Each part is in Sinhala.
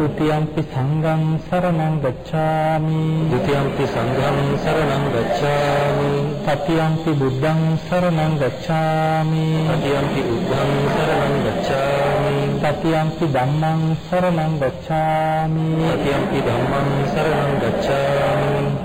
ဒ ුතියම්පි සංඝං සංඝං සරණං ගච්ඡාමි. ဒ ුතියම්පි සංඝං සරණං ගච්ඡාමි. තතියම්පි බුද්ධං සරණං ගච්ඡාමි. තතියම්පි බුද්ධං සරණං ගච්ඡාමි. තතියම්පි ධම්මං සරණං ගච්ඡාමි. තතියම්පි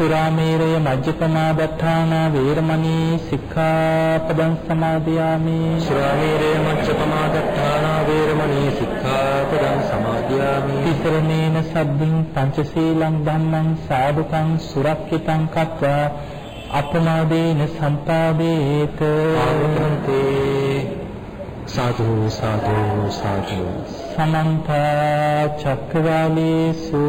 සුරාමේරය මජ්ජපමාදත්තාන වේරමණී සික්ඛාපදං සමාදියාමි. සුරාමේරය මජ්ජපමාදත්තාන වේරමණී සික්ඛාපදං සමාදියාමි. තිසරණේන සබ්බින් පංචශීලං ධම්මං සාදුකං සුරක්ෂිතං කତ୍වා අපමාදේන සම්පාදේත. ආමන්ත්‍රන්තේ සාදු සාදු සාදු. සමන්ත චක්කවාලේසු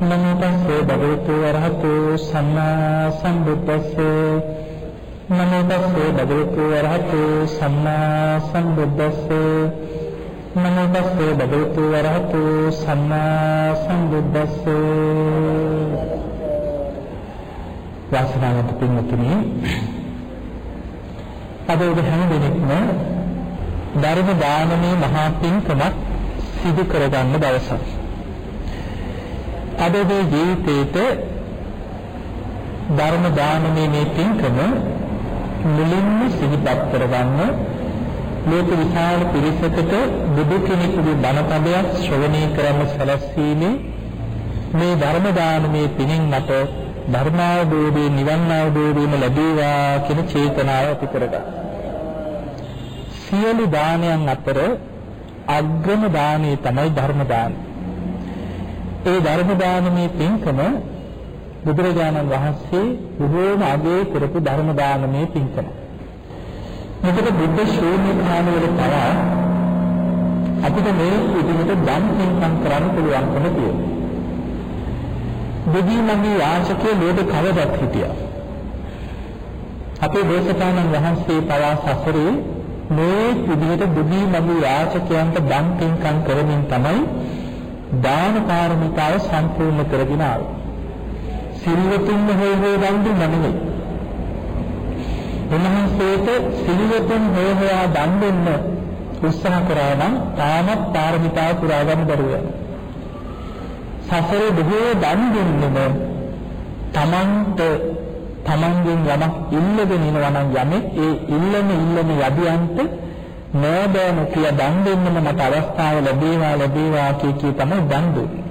නමෝ තස්සේ භගවතු වරහතු සම්මා සම්බුද්දස්සේ. නමෝ තස්සේ භගවතු වරහතු සම්මා සම්බුද්දස්සේ. නමෝ තස්සේ භගවතු වරහතු සම්මා සම්බුද්දස්සේ. වාසනාවන්ත පින්වත්නි අද ඔබ හැම දිනෙකම ධර්ම දානමේ මහා පින්කමක් සිදු කරගන්න දවසක්. අද මේ ජීවිතේට ධර්ම දානමේ මේ පින්කම මුලින්ම සිහිපත් කරගන්න ලෝක විශාල පිරිසකට බුදු කෙනෙකුගේ බණපදයක් ශ්‍රවණය කරන්න සැලැස්වීමේ මේ ධර්ම දානමේ පිණින් මට ධර්මාවබෝධයේ නිවන් අවබෝධයම ලැබේවා කියන චේතනාව ඇති කරගන්න. සියලු දානයන් අතර අග්‍රම දානය තමයි ධර්ම දානය. ඒ ධර්ම දානමේ පින්කම බුදුරජාණන් වහන්සේ බොහෝම අගය කරපු ධර්ම දානමේ පින්කම. මොකද බුද්ධ ශූන්‍ය කාලවල පවා අපිට මේ විදිහට ධම් පින්කම් කරන්න පුළුවන්කම තියෙනවා. බුද්ධි මගේ යාචකයේ ලෝක කවදත් හිටියා. අපේ දේශපාලන වහන්සේ පවා සසරේ මේ විදිහට බුද්ධි මගේ යාචකයන්ට ධම් පින්කම් කරමින් තමයි දාන පාරමිතාව සම්පූර්ණ කරගෙන ආවේ. සිල්වතුන්ම හොය හොය දන් දුන්න නෙමෙයි. උන්වහන්සේට සිල්වතුන් හොය හොයා දන් දෙන්න උත්සාහ කරා නම් තාමත් පාරමිතාව පුරා ගන්න බැරුව යනවා. සසරේ බොහෝ දන් දෙන්නම තමන්ට තමන්ගෙන් යමක් ඉල්ලගෙන ඉනවා නම් යමෙක් ඒ ඉල්ලන ඉල්ලන යදියන්ට නෑදෑම කිය දන් දෙන්නම මට අවස්ථාව ලැබේවා ලැබේවා කිය කී තමයි දන් දුන්නේ.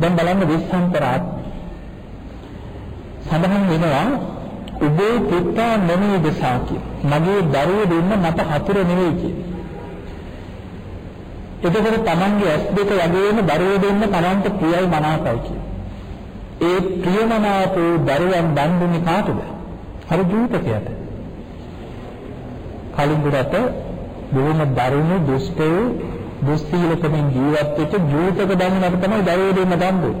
දැන් බලන්න විස්සම්පරාත් සඳහන් වෙනවා උබේ පුත්තා නෙමෙයි දසාකි. මගේ දරුවෝ දෙන්න මට හතුර නෙවෙයි කිය. එතකොට තමන්ගේ ඇස් දෙක වගේම දරුවෝ දෙන්න තමන්ට ප්‍රියයි මනාපයි කිය. ඒ ප්‍රියමනාප වූ දරුවන් දන් දුන්නේ කාටද? අර ජූතකයට. කලින් දුරට බොහොම දරුණු දුෂ්ට වූ දුස්සීලකමින් ජීවත් වෙච්ච ජූතක දන්නකට තමයි දරුවෝ දෙන්න දන් දුන්නේ.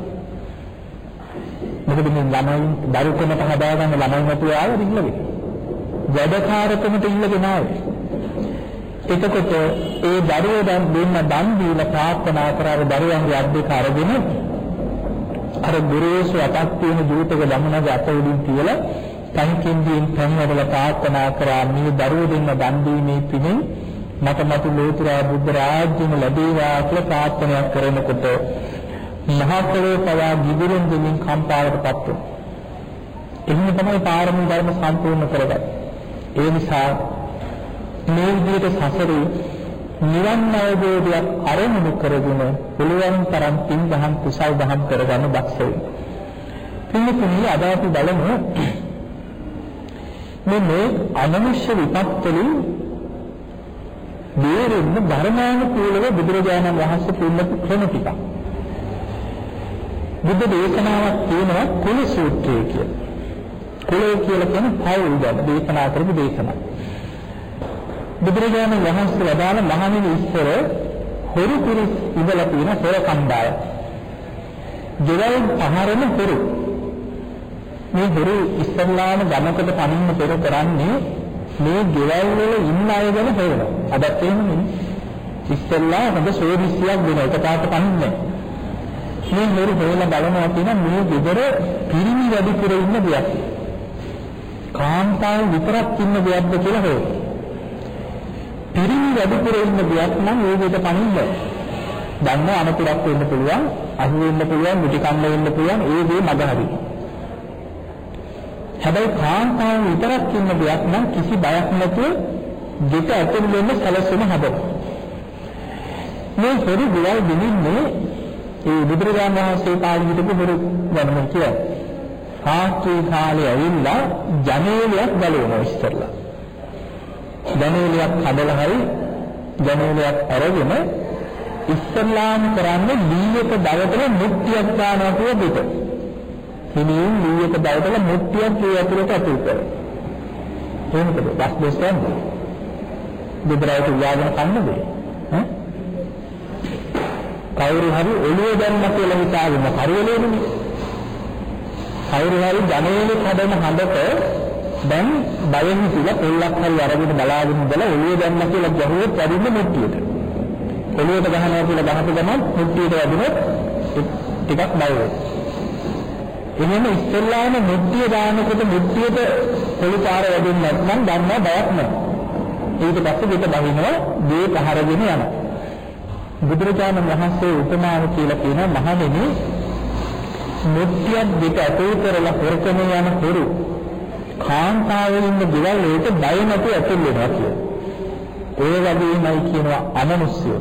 මොකද මේ ළමයි දරුකමට හදාගන්න ළමයි නැතුව ආවේ ඉල්ලගෙන. වැඩකාරකමට ඉල්ලගෙන ආවේ. එතකොට ඒ දරුවෝ දැන් දෙන්න දන් දීලා ප්‍රාර්ථනා කරාර දරුවන්ගේ අද්දේක අරගෙන අර ගුරුසු අතක් තියෙන ජීවිතක ළමනගේ අත උඩින් තියලා තනිකින්දීන් පන්වල ප්‍රාර්ථනා කරා මේ දරුවෝ දෙන්න දන් දීමේ පිණින් මට මතු ලෝතුරා බුද්ධ රාජ්‍යම ලැබේවා කියලා ප්‍රාර්ථනා කරනකොට මහා පොළොව පවා ගිබුරුන් දෙමින් කම්පාවටපත් වුණා. එහෙම තමයි පාරමී ධර්ම සම්පූර්ණ කරගත්තේ. ඒ නිසා මේ විදිහට සසරේ නිවන් අවබෝධයක් අරමුණු කරගෙන පුළුවන් තරම් පින් දහම් කුසල් දහම් කරගන්න දක්ෂ වෙන්න. පින්තුනි අද අපි බලමු මේ මේ අමනුෂ්‍ය විපත්වලින් බේරෙන්න ධර්මානුකූලව බුදුරජාණන් වහන්සේ පිළිබඳ ක්‍රම ටිකක්. බුද්ධ දේශනාවක් තියෙනවා කුල සූත්‍රය කියලා. කුලය කියලා කියන්නේ පවුල් ගැන දේශනා කරපු දේශනාවක්. බුදුරජාණන් වහන්සේ වදාළ මහණෙනි ඉස්සර හොරු පිරිස් ඉඳලා තියෙන හොර කණ්ඩාය. ජීවල් පහරන හොරු. මේ හොරු ඉස්ලාම ගමකට පනින්න පෙර කරන්නේ මේ ගෙවල් වල ඉන්න අය ගැන හොයනවා. අදත් එහෙමනේ. ඉස්සෙල්ලා හොඳ සෝදිසියක් දෙන එක පාට පනින්නේ. මේ හොරු හොයලා බලනවා කියන මේ ගෙදර පිරිමි වැඩි කර ඉන්න දෙයක්. කාන්තාව විතරක් ඉන්න දෙයක්ද කියලා හොයනවා. පිරිමි වැඩිපුර ඉන්න දෙයක් නම් ඒ විදිහට පණින්න. දන්න අනතුරක් වෙන්න පුළුවන්, අහු වෙන්න පුළුවන්, මුටි කන්න වෙන්න පුළුවන්, ඒ දේ මග හරි. හැබැයි කාන්තාව විතරක් ඉන්න දෙයක් නම් කිසි බයක් නැතුව දෙක ඇතුළු වෙන්න සැලසුම හදන්න. මේ පොඩි ගුවල් දෙනින්නේ ඒ බුදුරජාණන් වහන්සේ කාලේ හිටපු පොඩි ගණන කියන්නේ. ආස්ත්‍රී කාලේ ඇවිල්ලා ජනේලයක් බලවනවා ඉස්සරලා. ජනේලයක් හදලා හරි ජනේලයක් අරගෙන ඉස්ලාම් කරන්නේ ලීයක දවතල මුක්තියක් ගන්නවා කියන දෙක. හිමින් ලීයක දවතල මුක්තියක් ඒ ඇතුළට ඇතුල් කරනවා. එහෙමද? වස් දෙස්සන්නේ. දෙබරයට උයාගෙන කන්නද? ඈ? කවුරු හරි ඔළුව දැම්ම කියලා හිතාගෙන හරියලෙන්නේ. කවුරු හරි ජනේලෙක් හදන හදට දැන් බයෙන් හිතලා පොල්ලක් හරි අරගෙන බලාගෙන ඉඳලා ඔළුව දැම්ම කියලා ගැහුවොත් වැඩින්න මුට්ටියට. ඔළුවට ගහනවා කියලා ගහපු ගමන් මුට්ටියට වැදුනොත් ටිකක් බය වෙනවා. එහෙම ඉස්සෙල්ලාම මුට්ටිය දානකොට මුට්ටියට පොළු පාර වැදුන්නේ නැත්නම් ගන්න බයක් නැහැ. ඊට පස්සේ දෙක බහිනවා මේ පහරගෙන යනවා. බුදුරජාණන් වහන්සේ උපමාව කියලා කියන මහණෙනි මුට්ටියක් දෙක අතේ කරලා හොරකම යන හොරු කාන්තාවෙන් ඉන්න ගෙවල් වලට බය නැතුව ඇතුල් වෙනවා කියලා. ඒ වගේමයි කියනවා අමනුෂ්‍යය.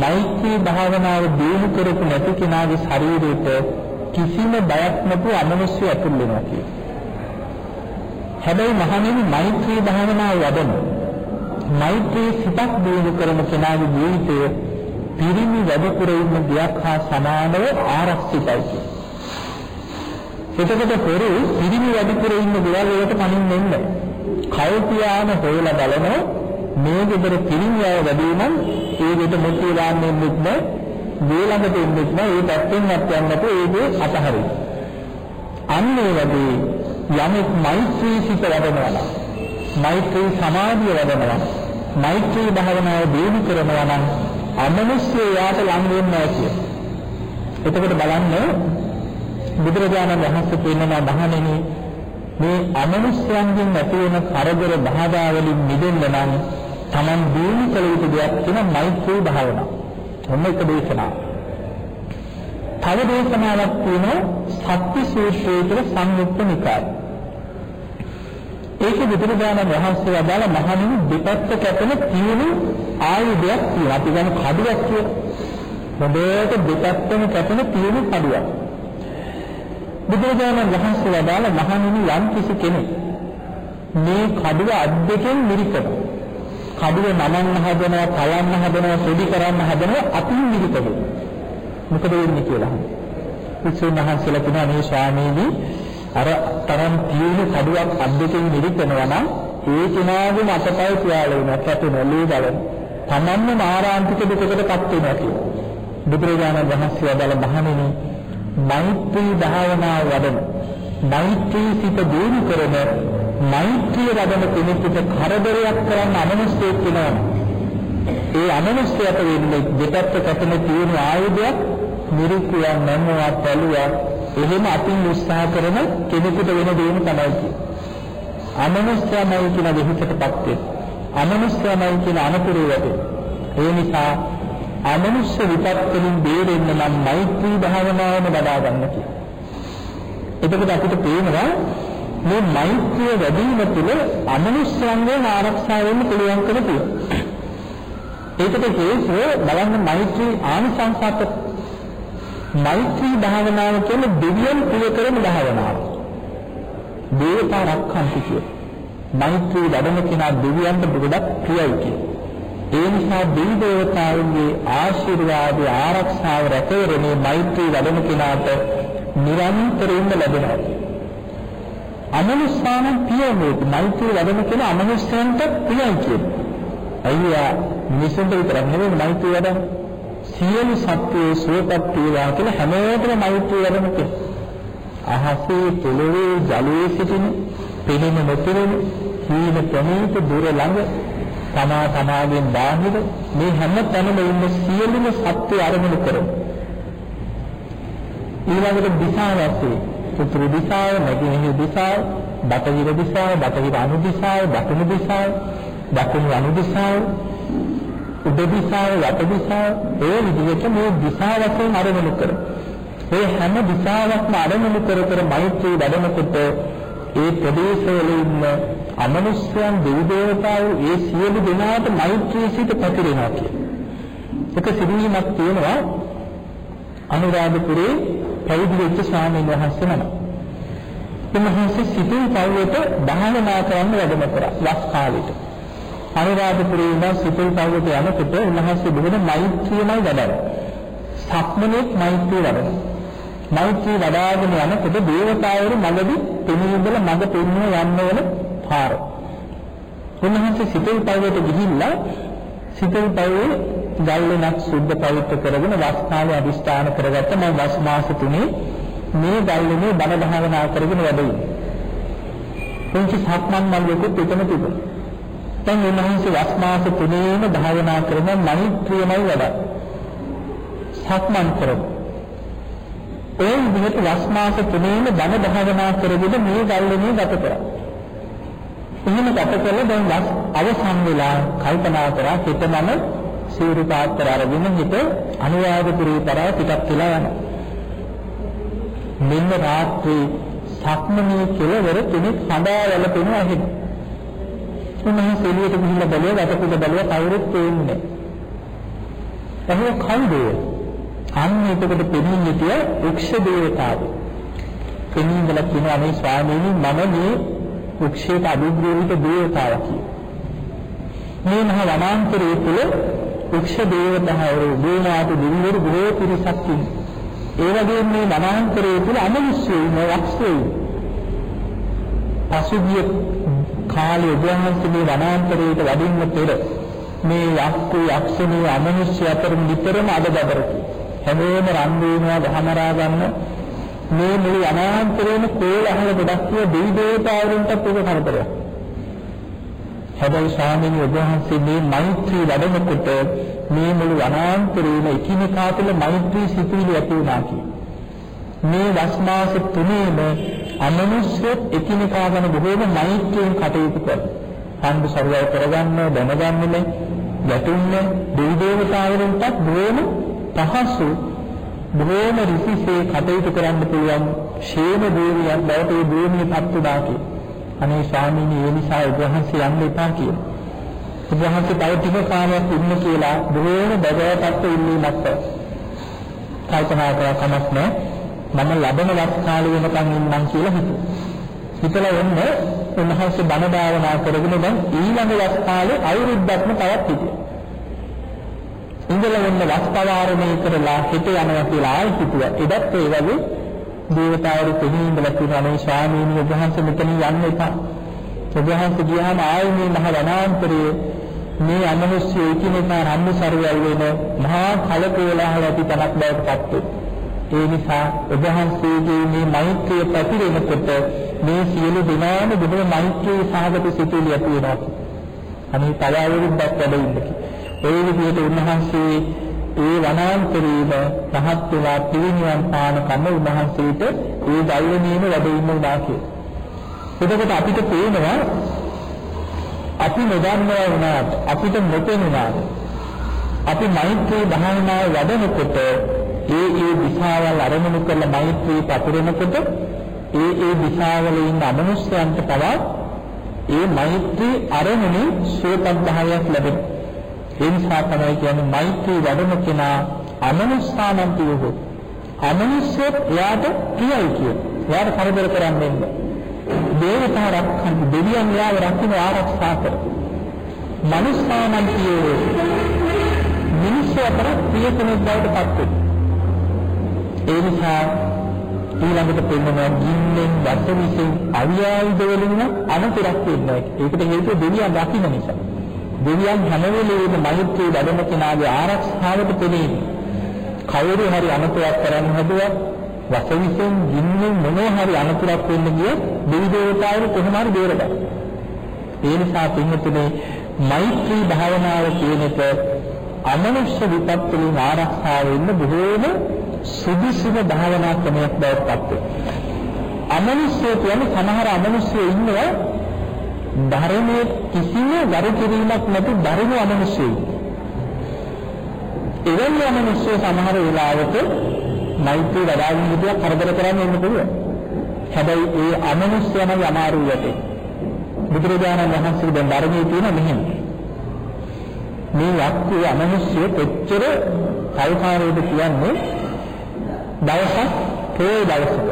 මෛත්‍රී භාවනාව දියුණු කරපු නැති කෙනාගේ ශරීරයට කිසිම බයක් නැතුව අමනුෂ්‍යය ඇතුල් වෙනවා කියලා. හැබැයි මහණෙනි මෛත්‍රී භාවනාව වඩන මෛත්‍රී සිතක් දියුණු කරන කෙනාගේ ජීවිතය පිරිමි වැඩිපුර ඉන්න දෙයක් හා සමානව ආරක්ෂිතයි කියලා. එතකොට පෙර පිරිමි වැඩිපුර ඉන්න දේවල් වලට පණින්න එන්න. කල්පියාම හොයලා බලන මේ ගෙදර පිරිමි අය වැඩි නම් ඒ ගෙදර මුත්‍ය දාන්නේ නෙත් මේ ළඟට ඉන්නෙත් නෑ ඒ පැත්තෙන් නැත්නම් ඒ දේ අතහරින්න. අන්න ඒ වගේ යමෙක් මෛත්‍රී සිත වඩනවා නම් මෛත්‍රී සමාධිය වඩනවා මෛත්‍රී භාවනාව දියුණු කරනවා නම් අමනුෂ්‍ය යාට ලං වෙන්නේ නැහැ කිය. එතකොට බලන්න බුදුරජාණන් වහන්සේ කියනවා මහණෙනි මේ අමනුෂ්‍යයන්ගෙන් ඇති වෙන කරදර බාධා වලින් මිදෙන්න නම් Taman දිනු කළ යුතු දෙයක් කියන මෛත්‍රී භාවනාව. ඔන්න එක දේශනාවක්. තව දේශනාවක් තියෙනවා සත්‍ය සූත්‍රයේ තුළ සංයුක්ත නිකාය. ඒක බුදුරජාණන් වහන්සේ වදාළ මහණෙනි දෙපැත්ත කැපෙන තියෙන ආයුධයක් තියෙනවා. අපි ගන්න කඩුවක් කියන. හොඳට දෙපැත්තම කැපෙන තියෙන කඩුවක්. බුදුරජාණන් වහන්සේ වදාළ මහණෙනි යම් කිසි කෙනෙක් මේ කඩුව අද්දකින් මිරිකන කඩුව නමන්න හදනවා කලන්න හදනවා සොඩි කරන්න හදනවා අතින් මිරිකන මොකද වෙන්නේ කියලා විසුණු මහන්සියලා කියනවා මේ ස්වාමීනි අර තරම් තීව්‍ර කඩුවක් අද්දකින් නිරිතනවා නම් ඒ කෙනාගේ අතපය පියාලා වෙනවා කැපෙනවා ලී බලන. තමන්ම මාරාන්තික දුකකටපත් වෙනවා කියනවා. බුදුරජාණන් වහන්සේ වදාළ මහණෙනි මෛත්‍රී භාවනාව වඩන මෛත්‍රී සිත දිනු කරන මෛත්‍රිය වඩන කෙනෙකුට කරදරයක් කරන්න අමනුෂ්‍යයෙක් වෙනවා. ඒ අමනුෂ්‍යයට වෙන්නේ දෙපැත්ත කැපෙන තියෙන ආයුධයක් නිරුක්තියක් නැන්නවා පැලුවා එහෙම අතින් උත්සාහ කරන කෙනෙකුට වෙන දේම තමයි අමනුෂ්‍යමයි කියන දෙහිතටපත් වෙන අමනුෂ්‍යමයි කියන අනතුරු වැටේ ඒ නිසා අමනුෂ්‍ය විපත්වලින් බේරෙන්න නම් මෛත්‍රී භාවනාවම වඩා ගන්න කියලා. එතකොට අපිට පේනවා මේ මෛත්‍රිය වැඩි වීම තුළ අමනුෂ්‍යයන්ගෙන් ආරක්ෂා වෙන්න පුළුවන්කම තියෙනවා. ඒකට හේතුව බලන්න මෛත්‍රී ආනිසංසත් මෛත්‍රී භාවනාව කියන්නේ දෙවියන් ප්‍රිය කරන භාවනාව. දේවතා රක්ඛන්ති කිය. මෛත්‍රී වඩන කෙනා දෙවියන්ට ගොඩක් ප්‍රියයි කිය. ඒ නිසා දෙවි දේවතාවුන්ගේ ආශිර්වාද ආරක්ෂාව රැකවරණේ මෛත්‍රී වඩන කෙනාට නිරන්තරයෙන්ම ලැබෙනවා. අමනුෂ්‍යානම් පියමෝ මෛත්‍රී වඩන කෙනා අමනුෂ්‍යයන්ට ප්‍රියයි කියන්නේ. අයියා මිනිසුන්ට විතරක් නෙවෙයි මෛත්‍රී වඩන සියලු සත්වයේ සුවපත් වේවා කියලා හැමෝටම මෛත්‍රී වඩන කෙනා. අහසේ පොළොවේ ජලයේ සිටින පෙනෙන නොපෙනෙන හීන ප්‍රණීත දුර ළඟ තමා තමාගෙන් බාහිර මේ හැම තැනම ඉන්න සියලුම සත්‍ය අරමුණු කරමු. ඊළඟට දිශාවස්සේ උතුරු දිශාව, නැගෙනහිර දිශාව, බටහිර දිශාව, බටහිර අනු දිශාව, දකුණු දිශාව, දකුණු අනු දිශාව, උඩ දිශාව, යට දිශාව, ඒ විදිහට මේ දිශා වශයෙන් අරමුණු කරමු. ඒ හැම දිශාවක්ම අරමුණු කර කර මෛත්‍රී වැඩමකොට ඒ ප්‍රදේශවල ඉන්න අමනුෂ්‍යයන් දෙවි දේවතාවෝ ඒ සියලු දෙනාට මෛත්‍රී සිත පැතිරෙනවා කියන. එක සිදුවීමක් තියෙනවා අනුරාධපුරේ පැවිදි වෙච්ච ස්වාමීන් වහන්සේ නම. උන්වහන්සේ සිටින් පවුලට භාවනා කරන්න වැඩම කරා වස් කාලෙට. අනුරාධපුරේ ඉඳන් සිටින් පවුලට යනකොට උන්වහන්සේ බොහොම මෛත්‍රියමයි වැඩන්නේ. සක්මනේ මෛත්‍රිය වැඩනවා. මෛත්‍රී වඩාගෙන යනකොට දේවතාවරු මගදී පෙනීදල මඟ පෙන්වන යන්න වෙන පාර. උන්වහන්සේ සිතේ පවයට ගිහිල්ලා සිතේ පවේ ගල්ලෙනක් සුද්ධ පවිත්‍ර කරගෙන වස් කාලේ අදිස්ථාන කරගත්ත මම වස් මාස තුනේ මේ ගල්ලෙනේ බණ භාවනා කරගෙන වැඩේ. පුංචි සක්මන් මල්ලෙකුත් එතන තිබුණා. දැන් උන්වහන්සේ වස් මාස තුනේම භාවනා කරන මෛත්‍රියමයි වැඩ. සක්මන් කරමු. ඒ විදිහට වස් මාස තුනේම බණ භාවනා කරගෙන මේ ගල්ලෙනේ ගත කරා. එහෙම ගත කළා දැන් වස් අවසන් වෙලා කල්පනා කරා හිතමම සීරු පාත්‍ර අරගෙන හිත අනුරාධපුරේ තරව පිටත් වෙලා යනවා. මෙන්න රාත්‍රී සක්මනේ කෙලවර කෙනෙක් හඳා වැළපෙනවා ඇහෙන. උන්වහන්සේ එළියට ගිහිල්ලා බැලුවා වටපිට බැලුවා කවුරුත් පේන්නේ නැහැ. එහෙනම් කවුද? අන්න එතකොට පෙනී සිටිය වෘක්ෂ දේවතාව. පෙනීදලා කියනවා මේ ස්වාමීනි මම මේ වෘක්ෂයට අභිග්‍රහිත දේවතාවක් කියලා. මේ මහ වනාන්තරයේ තුල වෘක්ෂ දේවතාවරු දේනාට දිවිවරු බොහෝ පිරිසක් ඒ වගේම මේ වනාන්තරයේ තුල අමනුෂ්‍යයෝ ඉන්න යක්ෂයෝ. පසුගිය කාලේ උභයන්සේ මේ වනාන්තරයට වඩින්න පෙර මේ යක්කු යක්ෂණී අමනුෂ්‍ය අතර නිතරම අදබදරකි. හැමෝම රන් වේනවා ගහමරා ගන්න මේ මුළු අනාන්තරේම කෝලහල ගොඩක් කිය දෙවි දේවතාවුන්ටත් ඒක කරදරයක්. හැබැයි ස්වාමීන් වහන්සේ මේ මෛත්‍රී වැඩනකොට මේ මුළු අනාන්තරේම එකිනෙකා තුළ මෛත්‍රී සිතුවිලි ඇති වුණා කිය. මේ දස්මාස තුනේම අමනුෂ්‍ය එකිනෙකා ගැන බොහෝම මෛත්‍රියෙන් කටයුතු කරනවා. සම්බ සර්වය කරගන්න දැනගන්නේ ගැටුන්නේ දෙවි දේවතාවුන්ටත් බොහෝම පහසු බොහෝම ඍසිසේ කටයුතු කරන්න පුළුවන් ෂේම දේවියක් බවට ඒ භූමියපත් උදා කිය. අනේ ස්වාමීනි ඒ නිසා උභහන්සේ යන්න එපා කිය. උභහන්සේ තව ටික කාලයක් ඉන්න කියලා බොහෝම බගවපත් ඉන්නීමත් කල්පනා කරා කමක් නැහැ. මම ලබන වත් කාලේ වෙනකන් ඉන්නම් කියලා හිතුවා. හිතලා එන්න උන්වහන්සේ බණ භාවනා කරගෙන දැන් ඊළඟ වත් කාලේ අවුරුද්දක්ම තවත් හිටියා. ඉඳලා වන්න වස්පවාරණය කරලා හිත යනවා කියලා ආයෙ හිතුවා. එදත් ඒ වගේ දේවතාවරු කෙනෙක් ඉඳලා කියනවා ස්වාමීන් වහන්සේ මෙතන යන්න එපා. ඔබ වහන්සේ ගියාම ආයෙ මේ මහ වනාන්තරයේ මේ අමනුෂ්‍ය එකිනෙකා රම්මු සරුවල් වෙන මහා කලකෝලහල ඇති තනක් බවට පත් ඒ නිසා ඔබ වහන්සේගේ මේ මෛත්‍රිය පැතිරෙනකොට මේ සියලු දෙනාම බොහොම මෛත්‍රී සහගත සිතුවිලි ඇති වෙනවා. අනේ තව අවුරුද්දක් වැඩ ඉන්න කි. ඒ විදිහට උන්වහන්සේ ඒ වනාන්තරයේම රහත් වෙලා පිරිනිවන් පාන කම උන්වහන්සේට ඒ දෛවනීයම වැඩ ඉන්න උනා කියලා. එතකොට අපිට පේනවා අපි නොදන්නවා වුණාට අපිට නොපෙනුණාට අපි මෛත්‍රී භාවනාව වඩනකොට ඒ ඒ දිශාවල් අරමුණු කරලා මෛත්‍රී පතුරනකොට ඒ ඒ දිශාවල ඉන්න අමනුෂ්‍යයන්ට පවා ඒ මෛත්‍රී අරමුණේ සුවපත්භාවයක් ලැබෙනවා. ඒ නිසා තමයි කියන්නේ මෛත්‍රී වඩන කෙනා අමනුෂ්‍යානන්තියෝ අමනුෂ්‍යත් එයාට ප්‍රියයි කියන. එයාට කරදර කරන්නේ නැහැ. දේවතා රක්ඛන් දෙවියන් යාව රකින්න ආරක්ෂා කර. මනුස්සාමන්තියෝ මිනිස්සු අතර ප්‍රිය කෙනෙක් බවට පත් වෙනවා. ඒ නිසා ඊළඟට පෙන්වනවා ගින්නෙන් වසවිසෙන් අවියායුධ වලින් අනතුරක් වෙන්නේ. ඒකට හේතුව දෙවියන් රකින්න නිසා. දෙවියන් හැම වෙලේම මෛත්‍රී වැඩම කෙනාගේ ආරක්ෂාවට පෙළෙන්නේ. කවුරු හරි අනතුරක් කරන්න හදුවත් වසවිසෙන් ගින්නෙන් මොනවා හරි අනතුරක් වෙන්න ගිය දෙවි දේවතාවරු කොහොම හරි බේරගන්න. ඒ නිසා පින්වතුනි මෛත්‍රී භාවනාව කියන එක අමනුෂ්‍ය විපත් වලින් ආරක්ෂා වෙන්න බොහෝම සුදුසුම භාවනා ක්‍රමයක් බවට පත් වෙනවා. අමනුෂ්‍ය කියන්නේ සමහර අමනුෂ්‍ය ඉන්නවා ධර්මයේ කිසිම වරු කිරීමක් නැති ධර්ම අමනුෂ්‍යයි. එවැනි අමනුෂ්‍ය සමහර වෙලාවට මෛත්‍රී වඩාගෙන හිටියා කරදර කරන්න එන්න පුළුවන්. හැබැයි ඒ අමනුෂ්‍යයන්ගේ අමාරු යටේ. බුදුරජාණන් වහන්සේ දැන් ධර්මයේ තියෙන මෙහෙම. මේ යක්කු අමනුෂ්‍ය කොච්චර කල්පාරයේද කියන්නේ දවසක් තේ දවසක.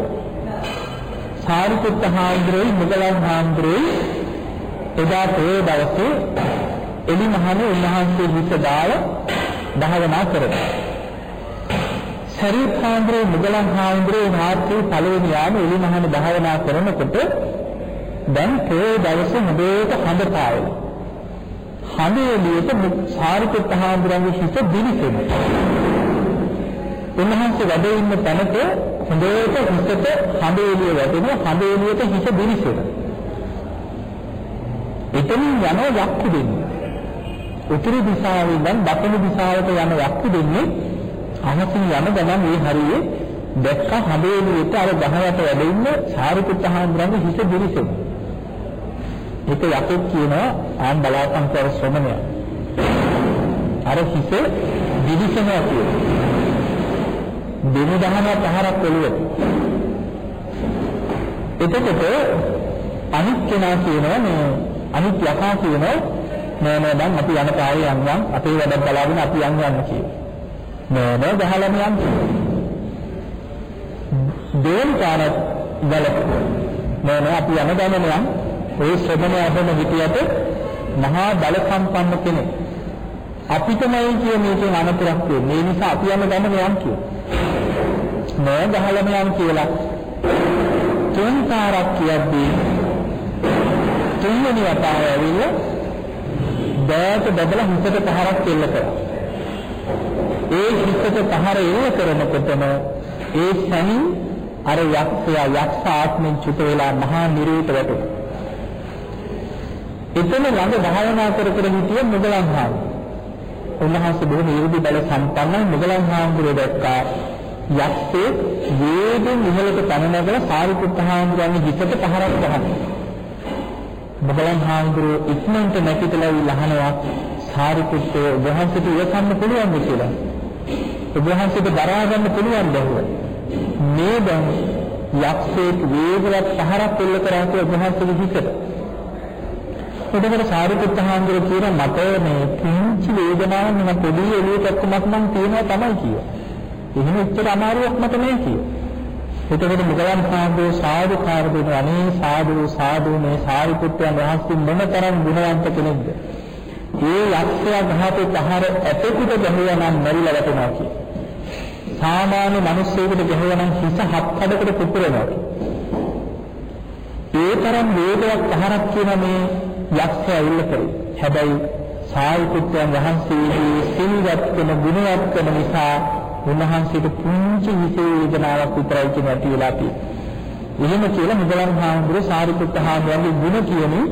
සාරිපුත්ත හාමුදුරුවෝ මුගලන් හාමුදුරුවෝ එදා තේ දවසේ එලි මහණේ උන්වහන්සේ හිත දාලා භාවනා කරනවා. සරියුත් හාමුදුරුවෝ මුගලන් හාමුදුරුවෝ රාත්‍රී පළවෙනි යාම එලිමහන භාවනා කරනකොට දැන් පොයේ දවසේ හොඳට හඳ පායලා. හඳ එළියට සාරිපුත් හාමුදුරුවන්ගේ හිත දිලිසෙනවා. උන්වහන්සේ වැඩ ඉන්න තැනට හොඳට හිතට හඳ එළිය වැටෙනවා හඳ එළියට හිත දිලිසෙනවා. එතනින් යන යක්කු දෙන්නේ. උතුරු දිශාවෙන් දැන් දකුණු දිශාවට යන යක්කු දෙන්නේ අහසින් යන ගමන් මේ හරියේ දැක්ක හදේලියට අර ගහයට වැඩ ඉන්න සාරිපුත්ත හාමුදුරන්ගේ හිස දිරිසෙන. ඒක යකෙක් කියනවා ආන් බලාපන් කර ශ්‍රමණය. අර හිස දිරිසෙනවා කියනවා. දෙනු දහම පහරක් ඔළුවට. එතකොට අනිත් කෙනා කියනවා මේ අනිත් යකා කියනවා නෑ නෑ දැන් අපි යන කාර්යය යන්නම් අපේ වැඩ බලාගෙන අපි යන්න යන්න කියනවා. නෑ නෑ ගහලම යන්න. දේන්කාරත් ගලපුවා. නෑ නෑ අපි යන ගමන යන් ඒ ශ්‍රමණ අපම හිටියට මහා බල සම්පන්න කෙනෙක්. අපිටමයි කිය මේකෙන් අනතුරක් වෙන්නේ. ඒ නිසා අපි යන ගමන යන් කිය. නෑ ගහලම යන් කියලා. තුන් පාරක් කියද්දී තුන්වෙනි වතාව ඇවිල්ලා බෑට බබලා හිතට පහරක් කෙල්ල කරා. ඒ හිතට පහර එල්ල කරනකොටම ඒ සැනින් අර යක්ෂයා යක්ෂ ආත්මෙන් චුත වෙලා මහා නිරේත වැටුණා. එතන ළඟ භාවනා කර කර හිටිය මුගලන් හාමුදුරුවෝ. උන්වහන්සේ බොහොම ඉරුදි බල සම්පන්නයි මුගලන් හාමුදුරුවෝ දැක්කා. යක්ෂේ වේදෙන් ඉහළට පැන නැගලා සාරිපුත්ත හාමුදුරුවන්ගේ හිතට පහරක් ගහනවා. මුගලන් හාමුදුරුවෝ ඉක්මනට නැගිටලා ඉල්ලහනවා සාරිපුත්තෝ වහන්සේට ඉවසන්න පුළුවන්ද කියලා. ඔබ වහන්සේට දරා ගන්න පුළුවන් බැහැ. මේ දැන් යක්ෂයෙක් වේගවත් පහරක් එල්ල කරා කියලා ඔබ වහන්සේගේ හිතට. එතකොට සාරිපුත්ත හාමුදුරුවෝ කියන මට මේ කිංචි වේදනාවක් මම පොඩි එළියකට මම තියෙනවා තමයි කිය. එහෙම එච්චර අමාරුවක් මට නෑ කිය. එතකොට මුගලන් සාධු සාධු කාර්ය දෙන අනේ සාධු සාධු මේ සාරිපුත්තයන් වහන්සේ මොනතරම් ගුණවන්ත කෙනෙක්ද ඒ යක්ෂයා ගහපු පහර ඇතෙකුට ගැහුවා නම් මැරිලා වැටෙනවා කිය. සාමාන්‍ය මිනිස්සෙකුට ගැහුවා නම් හිස හත් කඩකට පුපුරනවා. ඒ තරම් වේගයක් පහරක් කියන මේ යක්ෂයා ඉල්ල කරේ. හැබැයි සාරිපුත්‍රයන් වහන්සේගේ සිල්වත් වෙන ගුණවත් වෙන නිසා උන්වහන්සේට පුංචි හිතේ වේදනාවක් විතරයි කියන ඇති වෙලා තියෙන්නේ. එහෙම කියලා මුගලන් හාමුදුරුවෝ සාරිපුත්ත හාමුදුරුවන්ගේ ගුණ කියමින්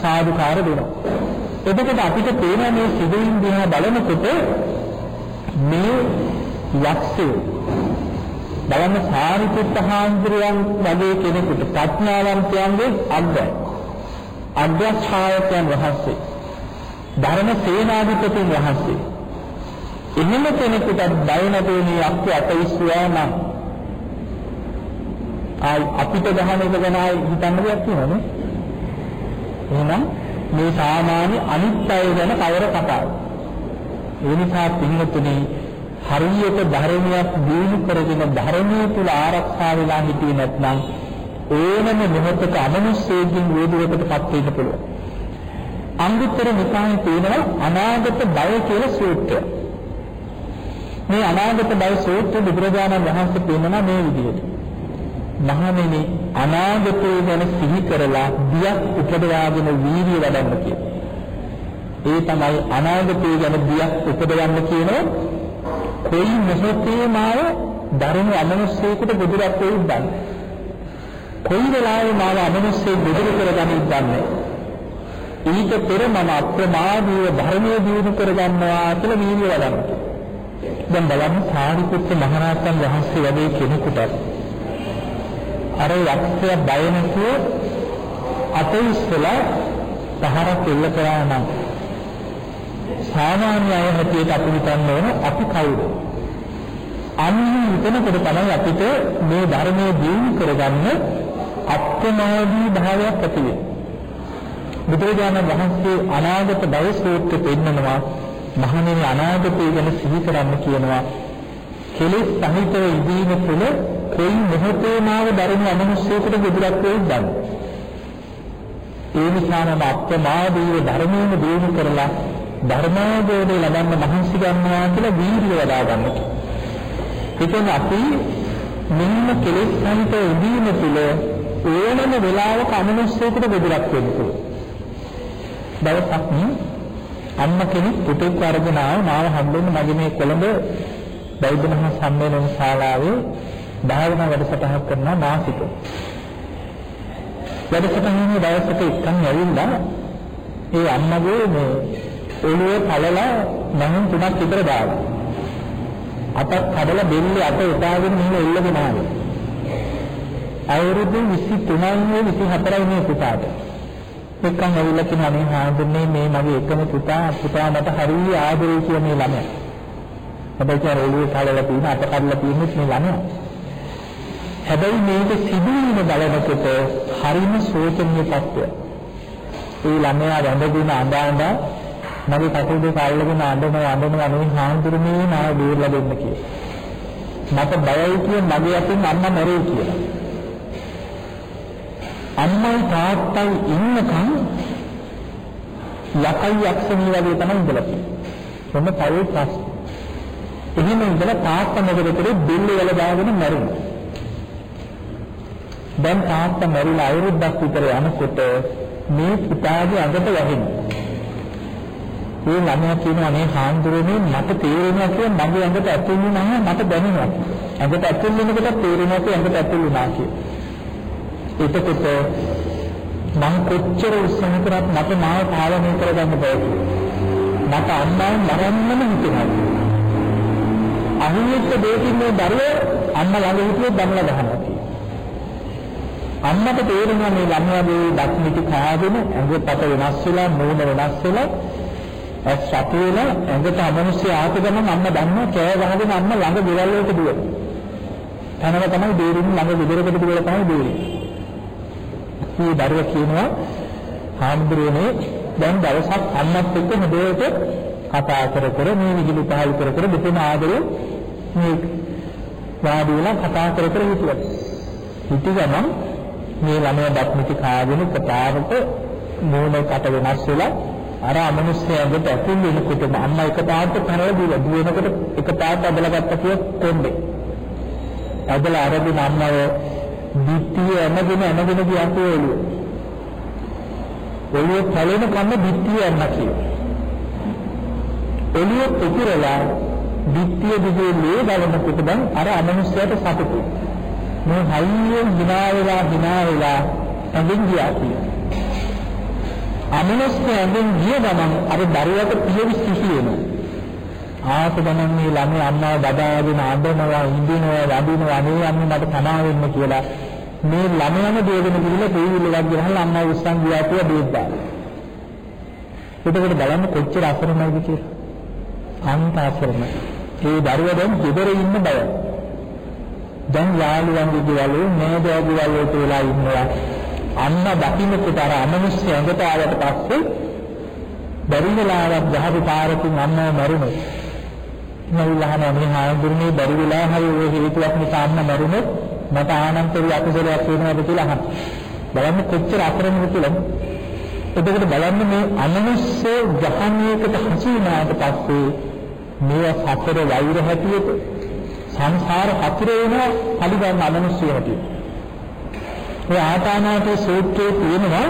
සාදුකාර දෙනවා. එතකොට අපිට පේන මේ සිදුවීම් දිහා බලනකොට මේ යක්ෂයෝ බලන්න සාරිපුත්ත හාමුදුරුවන් වගේ කෙනෙකුට ප්‍රඥාවන්තයන්ගේ අග්‍රයි. අග්‍රශ්‍රාවකයන් වහන්සේ ධර්ම සේනාධිපතින් වහන්සේ එහෙම කෙනෙකුට බය නැතුනේ යක්ෂ අතවිස්සුවා නම් ආයි අපිට ගහන එක ගැන හිතන්න දෙයක් තියෙනවනේ එහෙනම් මේ සාමාන්‍ය අනිත් අය ගැන කවර කතාවද ඒ නිසා පින්වතුනි හරියට ධර්මයක් දිනු කරගෙන ධර්මයේ තුල ආරක්ෂා වෙලා හිටියේ නැත්නම් ඕනම මොහොතක අමනුෂ්‍යයෙන් වේදුවකටපත් වෙන්න පුළුවන්. අංගුත්තර නිකායේ තියෙනවා අනාගත බය කියලා සූත්‍රය. මේ අනාගත බය සූත්‍ර බුදුරජාණන් වහන්සේ පෙන්නන මේ විදිහට. මහණෙනි අනාගතය ගැන සිහි කරලා බියක් උපදවාගෙන වීර්ය වඩන්න කියනවා. ඒ තමයි අනාගතය ගැන බියක් උපදවන්න කියනවා. කොයි මොහොතේ මාව ධර්ම අමනුෂ්‍යයෙකුට බුදුරත් වෙයිද කොයි වෙලාවෙ මාව අමනුෂ්‍යයෙක් බුදුරු කරගනින්නද දන්නේ ඊට පෙර මම අප්‍රමාදීව ධර්මයේ දියුණු කරගන්නවා කියලා වීර්ය වඩන්න. දැන් බලන්න සාරිපුත්ත මහරහතන් වහන්සේ වගේ කෙනෙකුට අර යක්ෂය බය නැතුව අතේ ඉස්සලා පහරක් එල්ල කරා නම් සාමාන්‍ය අය හැටියට අපි හිතන්න ඕන අපි කවුද? අන්න හිතනකොට තමයි අපිට මේ ධර්මයේ දියුණු කරගන්න අප්‍රමාදී භාවයක් ඇති වෙන්නේ. බුදුරජාණන් වහන්සේ අනාගත භව සූත්‍රෙ පෙන්නනවා මහණෙනි අනාගතය ගැන සිහි කරන්න කියනවා. කෙලෙස් සහිතව ඉදීම තුළ කොයි මොහොතේ මාව ධර්ම අමනුෂ්‍යයකට බුදුරක් වෙයිද දන්නේ. ඒ නිසා නම් අප්‍රමාදීව ධර්මයෙන් දියුණු කරලා ධර්මාවබෝධය ලබන්න මහන්සි ගන්නවා කියලා වීර්යය වඩා ගන්න. ඒකෙන් අපි මෙන්න කෙලෙස් සහිත ඉදීම තුළ ඕනම වෙලාවක අමනුෂ්‍යයකට බෙදලක් වෙන්න පුළුවන්. දවසක් අම්ම කෙනෙක් පුතෙක් අරගෙන ආව මාව හම්බෙන්න මගේ මේ කොළඹ බෞද්ධ මහා සම්මේලන ශාලාවේ භාවනා වැඩසටහනක් කරන මාසික. වැඩසටහනේ දවසක එක්කන් ඇවිල්ලා ඒ අම්මගේ මේ ඔළුවේ පළලා මහන් තුනක් විතර දාලා. අතක් කඩලා බෙල්ලේ අත උදාගෙන මෙහෙම එල්ලගෙන ආවේ. අවුරුදු 23යි 24යි මේ පුතාට. එක්කන් ඇවිල්ලා කියනවා මේ හාමුදුරනේ මේ මගේ එකම පුතා පුතා මට හරිය ආදරේ කියන මේ ළමයා. හැබැයි කියන ඔළුවේ කඩලා තියෙන අත කඩලා තියෙන්නේ මේ ළමයා. හැබැයි මේක සිදුවීම බලනකොට හරිම සෝචනීය තත්ත්වයක්. ඒ ළමයා වැඳගෙන අඬ අඬ මගේ කකුල් දෙක අල්ලගෙන අඬනවා අඬනවා මේ හාමුදුරනේ මාව බේරලා දෙන්න කියලා. මට බයයි කිය මගේ අතින් අම්මා මැරෙයි කියලා. අම්මයි තාත්තයි ඉන්නකම් යකයි යක්ෂණී වගේ තමයි ඉඳලා තියෙන්නේ. මොන පරිවි ප්‍රශ්න. එහෙම ඉඳලා තාත්තා මොකද කරේ බිල්ල වල දාගෙන මැරුණා. දැන් තාත්තා මැරිලා අවුරුද්දක් විතර යනකොට මේ පුතාගේ අඟට වැහෙනවා. ඒ ළමයා කියනවා මේ හාමුදුරනේ මට තේරෙනවා කියලා මගේ ඇඟට ඇතුල් වුණා මට දැනෙනවා. ඇඟට ඇතුල් වෙනකොට තේරෙනවා කියලා ඇඟට ඇතුල් වුණා කියලා. එතකොට මම කොච්චර උත්සාහ කරත් මට මාව පාලනය කරගන්න බැහැ. මට අම්මාව මරන්නම හිතෙනවා. අහිමිත් දෙකින් මේ දරුවෝ අම්මා ළඟ හිටියොත් දමලා ගහනවා කියලා. අම්මට තේරෙනවා මේ ළමයාගේ දක්මිටි කාගෙන ඇඟපත වෙනස් වෙලා මූණ වෙනස් වෙලා ඇස් සතු වෙලා ඇඟට අමනුෂ්‍ය ආපු ගමන් අම්ම දන්නවා කෑ ගහගෙන අම්ම ළඟ ගෙවල් වලට දුවන. තනම තමයි දෙරින් ළඟ ගෙදරකට දුවලා තමයි දෙරින්. මේ දරුවා කියනවා හාමුදුරනේ දැන් දවසක් අම්මත් එක්ක හදේට කතා කර කර මේ විදුලි පහල් කර කර දෙපෙන ආදරේ මේ වාඩි වෙලා කතා කර කර හිටියා. හිටි ගමන් මේ ළමයා බත්මිටි කාගෙන කතාවට මූණ කට වෙනස් වෙලා අර අමනුෂ්‍යයෙකුට ඇතුල් වෙනකොටම අම්මා එක පාට පරල දුව දුවනකොට එක පාට අදලා ගත්ත කිය කොණ්ඩේ. අදලා අරගෙන අම්මව දිට්ඨිය එනගෙන එනගෙන ගියපු එළුව. එළුව පළවෙනි කන්න දිට්ඨිය එන්න කියනවා. එළුව පුපුරලා දිට්ඨිය දිගේ මේ බලනකොට දැන් අර අමනුෂ්‍යයට සතුටුයි. මේ හයියෙන් hina වෙලා hina වෙලා ඇඟින් ගියා කියලා. අමනුෂ්‍ය ඇඟින් ගිය ගමන් අර දරුවට පියවි සිසි වෙනවා. ආස ගමන් මේ ළමයි අම්මාව බදාගෙන අඬනවා, ඉඳිනවා, වදිනවා, අනේ අම්මේ මට තමා වෙන්න කියලා මේ ළමයාම දෙගෙන ගිහලා දෙවිල්ල එකක් ගහලා අම්මා උස්සන් ගියා කියලා දෙද්දා. එතකොට බලන්න කොච්චර අසරණයිද කියලා. අන්ත අසරණයි. ඒ දරුවා දැන් ගෙදර ඉන්න බය. දැන් යාළුවන්ගේ ගෙවල් නෑදෑයෝ ගෙවල් වලට වෙලා ඉන්නවා. අන්න දකින්නකොට අර අමනුෂ්‍ය ඇඟට ආවට පස්සේ බැරි වෙලාවක් ගහපු පාරකින් අම්මව මරුණොත් නවිලහන මේ හාමුදුරනේ බැරි වෙලා හරි ඔය හේතුවක් නිසා අම්ම මරුණොත් මට ආනන්තරී අකුසලයක් වෙනවද කියලා අහන්න. බලන්න කොච්චර අකරණද කියලා. එතකොට බලන්න මේ අමනුෂ්‍ය ජහනයකට හසු වුණාට පස්සේ මේවා සතර වෛර හැටියට සංසාර හතර වෙනවා පරිගන්න අමනුෂ්‍ය හැටියට. ඒ ආතානාතේ සූත්‍රයේ තියෙනවා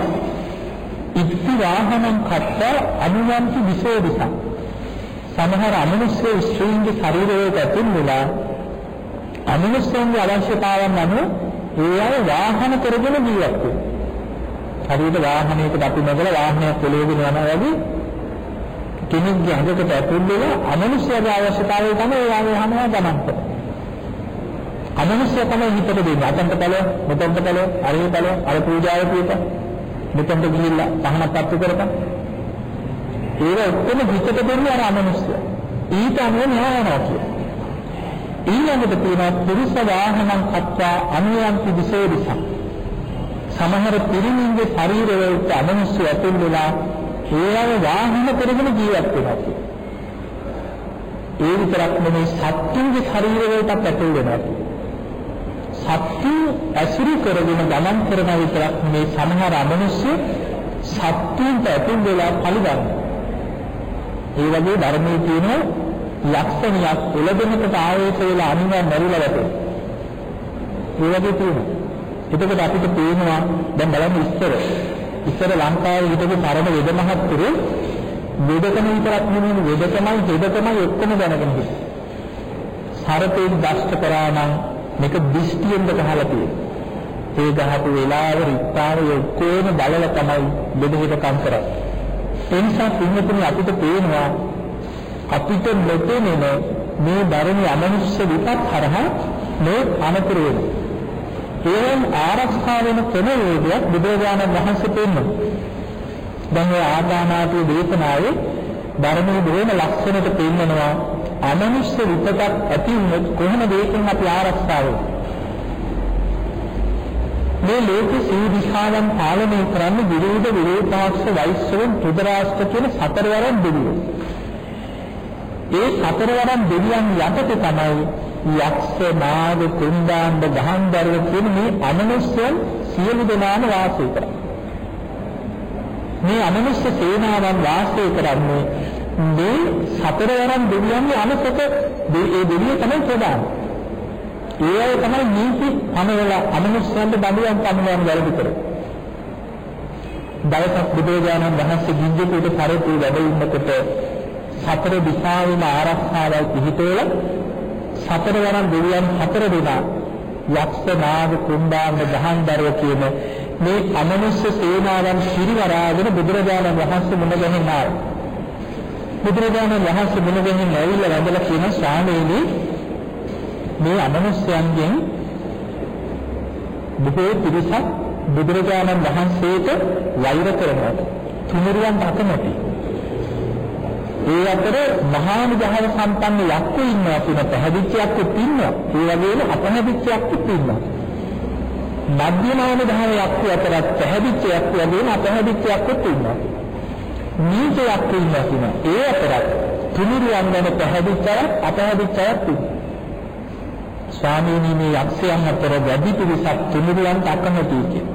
ඉත්ති වාහනං කත්ත අනුවන්ති විශේෂිත. සමහර අමනුෂ්‍ය ස්ත්‍රීන්ගේ ශරීරයට ඇතුල් වෙලා අමනුෂ්‍යන්ගේ අවශ්‍යතාවන් අනුව ඒ අය වාහන කරගෙන ජීවත් වෙනවා. හරියට වාහනයකට අපි නැගලා වාහනයක් පොළොවේගෙන යනවා වගේ කෙනෙක්ගේ අඟකට ඇතුල් වෙලා අමනුෂ්‍යගේ අවශ්‍යතාවය තමයි ඒ වාහනය ගමන් කරන්නේ. අමනුෂ්‍ය තමයි හිතට දෙන්නේ. අතන්ට බල, මෙතන්ට බල, අරේ බල, අර පූජාව පිට. මෙතන්ට ගිහිල්ලා පහනක් පත්තු කරපන්. ඒක ඔක්කොම හිතට දෙන්නේ අර අමනුෂ්‍ය. ඊට අනුව න්යායනවා කියන්නේ. ඊළඟට තියෙනවා පුරුෂ වාහනං කත්වා අනුයන්ති විශේෂිතං. සමහර පිරිමින්ගේ ශරීරවලට අමනුෂ්‍ය ඇතුල් වෙලා ඒවම වාහන කරගෙන ජීවත් වෙනවා කියන්නේ. ඒ විතරක් නෙමෙයි සත්තුන්ගේ ශරීරවලට ඇතුල් වෙනවා කියන්නේ. සත්තු ඇසුරු කරගෙන ගමන් කරන විතරක් මේ සමහර අමනුෂ්‍ය සත්තුන්ට ඇතුල් වෙලා පරිගන්න. ඒ වගේ ධර්මයේ තියෙන ලක්ෂණයක් උලදෙනකට ආවේශ වෙලා අනිවාර්ය මරුලා වැටේ. ඒ වගේ තියෙනවා. එතකොට අපිට පේනවා දැන් බලන්න ඉස්සර ඉස්සර ලංකාවේ හිටපු පරම වෙද මහත්තුරු වෙදකම විතරක් නෙමෙයි වෙදකමයි වෙදකමයි ඔක්කොම දැනගෙන හිටියේ. සරපේන් දෂ්ට කරා නම් මේක දිෂ්ටියෙන්ද ගහලා තියෙන්නේ. ඒ ගහපු වෙලාව රිත්තාවේ ඔක්කොම බලල තමයි බෙදෙහෙකම් කරන්නේ. ඒ නිසා පින්වතුනි අපිට පේනවා අපිට නොපෙනෙන මේ ධර්මයේ අමනුෂ්‍ය විපත් හරහා මේ අනතුරු වෙනවා. ඒෙන් ආරක්ෂා වෙන ක්‍රමවේදයක් බුදුරජාණන් වහන්සේ පෙන්වනවා. දැන් මේ ආදානාදී දේශනාවේ ධර්මයේ බොහොම ලක්ෂණයට පෙන්වනවා අමනුෂ්‍ය විපතක් ඇති වුණොත් කොහොමද ඒකෙන් අපි ආරක්ෂා වෙන්නේ? මේ ලෝක සී දිශාවන් පාලනය කරන්නේ විරෝධ විරෝධාක්ෂ වෛශ්‍රවන් ත්‍රිදරාෂ්ට්‍ර කියන සතරවරන් දෙවියෝ. ඒ සතරවරන් දෙවියන් යටතේ තමයි යක්ෂ නාග කුණ්ඩාණ්ඩ ගහන්දරව කියන මේ අමනුෂ්‍යයන් සියලු දෙනාම වාසය කරන්නේ. මේ අමනුෂ්‍ය සේනාවන් වාසය කරන්නේ මේ සතරවරන් දෙවියන්ගේ අනුසක ඒ දෙවියෝ තමයි ප්‍රධාන. ඒ අය තමයි නීති පනවල අමනුෂ්‍යයන්ට බඳුයන් පනවන වැරදි කරේ. දවසක් බුදුරජාණන් වහන්සේ ගින්ජකුට පරිපූර්ණ වැඩ ඉන්නකොට සතර දිශාවෙම ආරක්ෂාවල් පිහිටවල සතරවරන් දෙවියන් හතර දෙනා යක්ෂ නාග කුණ්ඩාංග ගහන්දරව කියන මේ අමනුෂ්‍ය සේනාවන් පිරිවරාගෙන බුදුරජාණන් වහන්සේ මුණ ගැහෙනවා. බුදුරජාණන් වහන්සේ මුණ ගැහින් ඇවිල්ලා වැඳලා කියන ස්වාමීනි මේ අමනුෂ්‍යයන්ගෙන් බොහෝ පිරිසක් බුදුරජාණන් වහන්සේට වෛර කරනවා. තුනුරුවන් අකමැති. ඒ අතර මහා නිදහස සම්පන්න යක්කු ඉන්නවා කියන පැහැදිච්ච යක්කුත් ඉන්නවා. ඒ වගේම අපහැදිච්ච යක්කුත් ඉන්නවා. මධ්‍යමාන දහම යක්කු අතරත් පැහැදිච්ච යක්කු වගේම අපහැදිච්ච යක්කුත් ඉන්නවා. නීච යක්කු ඉන්නවා කියන ඒ අතරත් තුනුරුවන් ගැන පැහැදිච්ච අය අපහැදිච්ච අයත් ඉන්නවා. ස්වාමීනි මේ යක්ෂයන් අතර වැඩි පිරිසක් තුනුරුවන්ට අකමැතියි කියන.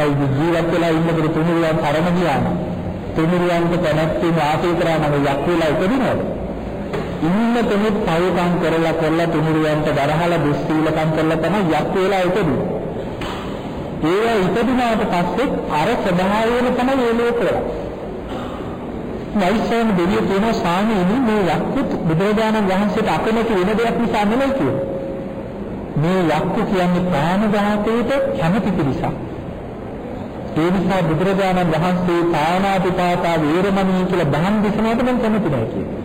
ඒ ජීවත් වෙලා ඉන්නකොට තුනුරුවන් තරම ගියාම තුමිරියන්ට කැමැත්තෙන් වාසය කරා නම් යක් වෙලා ඉපදිනවද? ඉන්න කෙනෙක් පවකම් කරලා කරලා තුමිරියන්ට දරහලා දුස්සීලකම් කරලා තමයි යක් වෙලා ඉපදින්නේ. ඒවා ඉපදිනාට පස්සේ අර ස්වභාවයම තමයි ඒ ලෝකවල. වෛශ්‍යයන් දෙවියෝ කියන ස්වාමීනි මේ යක්කුත් බුදුරජාණන් වහන්සේට අකමැති වෙන දෙයක් නිසා නෙමෙයි කියන්නේ. මේ යක්කු කියන්නේ ප්‍රාණඝාතයට කැමති පිරිසක්. ඒ නිසා බුදුරජාණන් වහන්සේ පාණාතිපාතා වේරමණී කියලා දහම් දේශනාවට මම කැමති නැහැ කියන්නේ.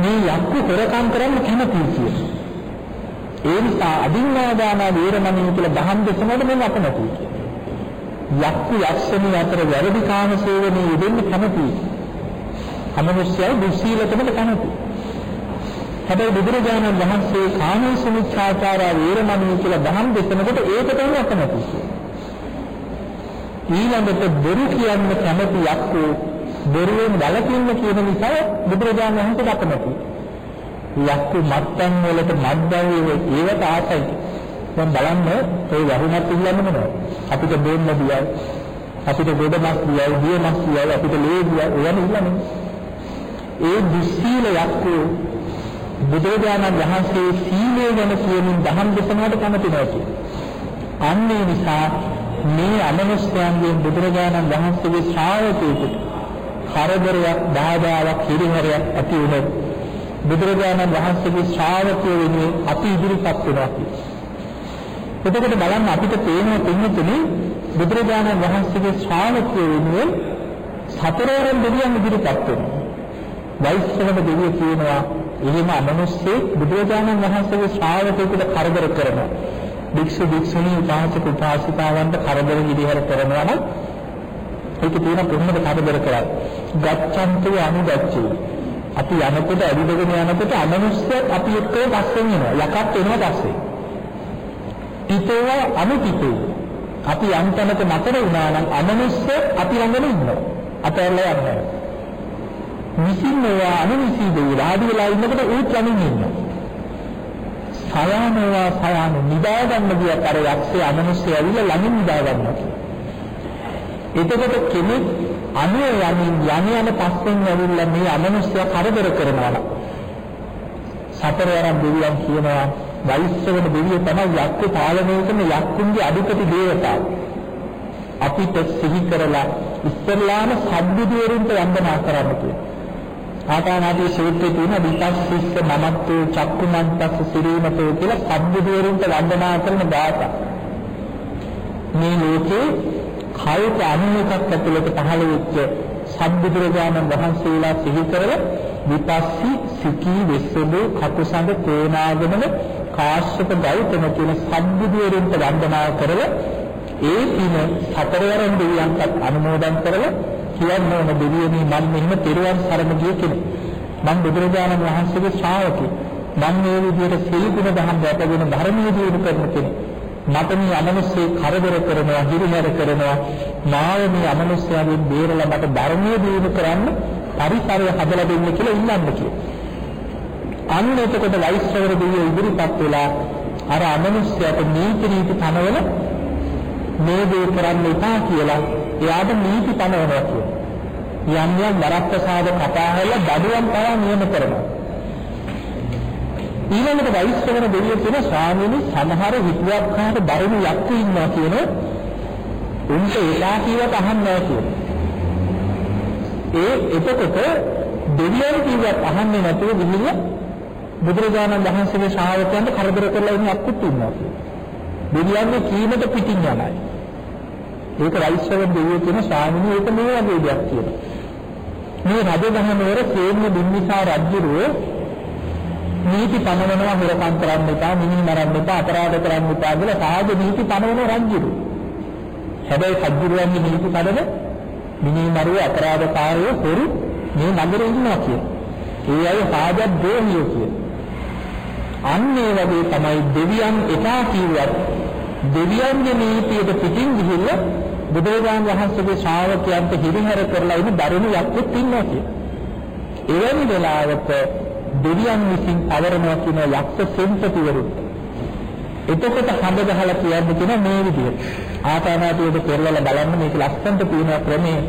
මේ යක්කු කරකම් කරන්න කැමතියි කියන්නේ. ඒ නිසා අදින්නාදාන වේරමණී කියලා දහම් දේශනාවට මම අකමැතියි කියන්නේ. යක්කු යක්ෂණී අතර වැරදි කාම සේවනයේ යෙදෙන්න කැමතියි. අමනුෂ්‍යය දුස්සීලකමට කැමතියි. හැබැයි බුදුරජාණන් වහන්සේ කාමී සමුච්ඡාචාර වේරමණී කියලා දහම් දෙසනකොට ඒකටම අකමැති. ඊළඟට බොරු කියන්න කැමති යක්කෝ බොරුවෙන් වළකින්න කියන නිසා බුදුරජාණන් වහන්සේට අකමැති. යක්කෝ මත්යන් වලට මත්දව්වේ ඒවට ආසයි. දැන් බලන්න ඒ වහුණත් ඉල්ලන්නේ මොනවද? අපිට බොන්න දියයි අපිට ගොඩ මස් දියයි දිය මස් දියයි අපිට ලේ දියයි ඒවනේ ඉල්ලන්නේ. ඒ දුස්සීල යක්කෝ බුදුරජාණන් වහන්සේ සීලය ගැන කියමින් දහම් දේශනාවට කැමති නැති. අන්න ඒ නිසා මේ අමනුෂ්‍යයන්ගෙන් බුදුරජාණන් වහන්සේගේ ශ්‍රාවකයෙකුට කරදරයක් බාධාවක් හිරිහැරයක් ඇති වුණොත් බුදුරජාණන් වහන්සේගේ ශ්‍රාවකයෝ වෙනුවෙන් අපි ඉදිරිපත් වෙනවා. එතකොට බලන්න අපිට පේන තුන්තුනේ බුදුරජාණන් වහන්සේගේ ශ්‍රාවකයෝ වෙනුවෙන් සතරවරන් දෙවියන් ඉදිරිපත් වෙනවා. වෛශ්‍රව දෙවියෝ කියනවා එහෙම අමනුෂ්‍යෙක් බුදුරජාණන් වහන්සේගේ ශ්‍රාවකයෙකුට කරදර කරනවා. භික්ෂු භික්ෂුණී උපාසක උපාසිකාවන්ට කරදර විදිහට කරනවා නම් ඒක තියෙන කොහොමද කරදර කරන්නේ? ගච්ඡන්තු අනුගච්ඡේ. අපි යනකොට අවිදගෙන යනකොට අමනුෂ්‍යයෙක් අපි එක්කව පස්සෙන් එනවා. යකත් එනවා පස්සේ. පිටේව අනුපිටේ. අපි යම් තැනක නතර වුණා නම් අමනුෂ්‍ය අපි ළඟම ඉන්නවා. අතහැරලා යනවා. විසින්නවා අනුවිසීදේ රාඩි වෙලා ඉන්නකොට ඒත් යමින් ඉන්නවා. සයානවා සයාන නිදා ගන්න ගියත් අර යක්ෂය අමනුෂ්‍ය ඇවිල්ලා ළඟින් නිදා ගන්නවා. එතකොට කෙනෙක් අනුය යමින් යණ යන පස්සෙන් ඇවිල්ලා මේ අමනුෂ්‍ය කරදර කරනවා. සතරවරන් දෙවියන් කියනවා වෛශ්‍රවන දෙවියෝ තමයි යක්ක පාලනය කරන යක්කුන්ගේ අධිපති දේවතාව. අපිට සිහි කරලා ඉස්සල්ලාම සම්බුදුවරුන්ට වන්දනා කරන්න කියලා. ආකානාදී සූත්‍රයේ තියෙන විපස්සිස්ස මමත්වෝ චක්කුමන්තස්ස සිරීමතෝ කියලා සම්බුදුවරුන්ට වන්දනා කරන ධාතා. මේ ලෝකේ කල්ප අනුමකක් ඇතුළත පහළ වෙච්ච සම්බුදුරජාණන් වහන්සේලා සිහි කරලා විපස්සී සිකී වෙස්සබෝ කකුසඳ තේනාගමන කාශ්‍යප ගෞතම කියන සම්බුදුවරුන්ට වන්දනා කරලා ඒ පින සතරවරන් දෙවියන්ට අනුමෝදන් කරලා කියන්න ඕන දෙවියනි මම මෙහෙම තෙරුවන් සරණ ගිය කෙනෙක්. මම බුදුරජාණන් වහන්සේගේ ශ්‍රාවකෙක්. මම මේ විදිහට සීගුණ දහම් දැකගෙන ධර්මයේ දියුණු කරන කෙනෙක්. මට මේ අමනුෂ්‍ය කරදර කරනවා, හිරිහැර කරනවා. මාව මේ අමනුෂ්‍යයෙන් බේරලා මට ධර්මයේ දියුණු කරන්න පරිසරය හදලා දෙන්න කියලා ඉල්ලන්න කියලා. අන්න එතකොට වෛශ්‍රවර දෙවියෝ ඉදිරිපත් වෙලා අර අමනුෂ්‍යයට නීති නීති තනවල මේ දේ කරන්න එපා කියලා එයාට නීති පනවනවා කියනවා. යම් යම් වරප්‍රසාද කතා කරලා බඩුවන් පවා නියම කරනවා. ඊළඟට වෛශ්‍රවණ දෙවියෝ කියන ස්වාමීනි සමහර හිතුවක්කාට බරුණු යක්කු ඉන්නවා කියන උන්ට එලා කියවට අහන්නේ නැහැ ඒ එතකොට දෙවියන් කියවත් අහන්නේ නැතුව ගිහිල්ලා බුදුරජාණන් වහන්සේගේ ශ්‍රාවකයන්ට කරදර කරලා ඉන්න යක්කුත් ඉන්නවා දෙවියන්ගේ කීමට පිටින් යනයි. ඒක වෛශ්‍රවණ දෙවියෝ කියන ස්වාමීනි ඒක මේ වගේ දෙයක් කියනවා. මේ රජදහමවර සේන්‍ය බිම්බිසාර රජුරෝ නීති පනවනවා හොරකම් කරන්න එපා, මිනි මරන්න එපා, අපරාධ කරන්න එපා කියලා සාජ නීති පනවන රජුරෝ. හැබැයි රජුරවන්ගේ නීති පනවන මිනි මරුව අපරාධකාරයෝ හොරු මේ නගරේ ඉන්නවා කියන. ඒ අය සාජ ද්‍රෝහියෝ කියන. අන්න ඒ වගේ තමයි දෙවියන් එපා කිව්වත් දෙවියන්ගේ නීතියට පිටින් ගිහිල්ලා බුදුරජාණන් වහන්සේගේ ශ්‍රාවකයන්ට හිරිහැර කරලා ඉන්න දරුණු යක්කුත් ඉන්නවා කිය. එවැනි වෙලාවක දෙවියන් විසින් අවරනවා කියන යක්ෂ සෙන්පතිවරු එතකොට හඳ ගහලා කියන්න කියන මේ විදිහට. ආතානාතියට පෙරලලා බලන්න මේක ලස්සනට තියෙන ක්‍රමේ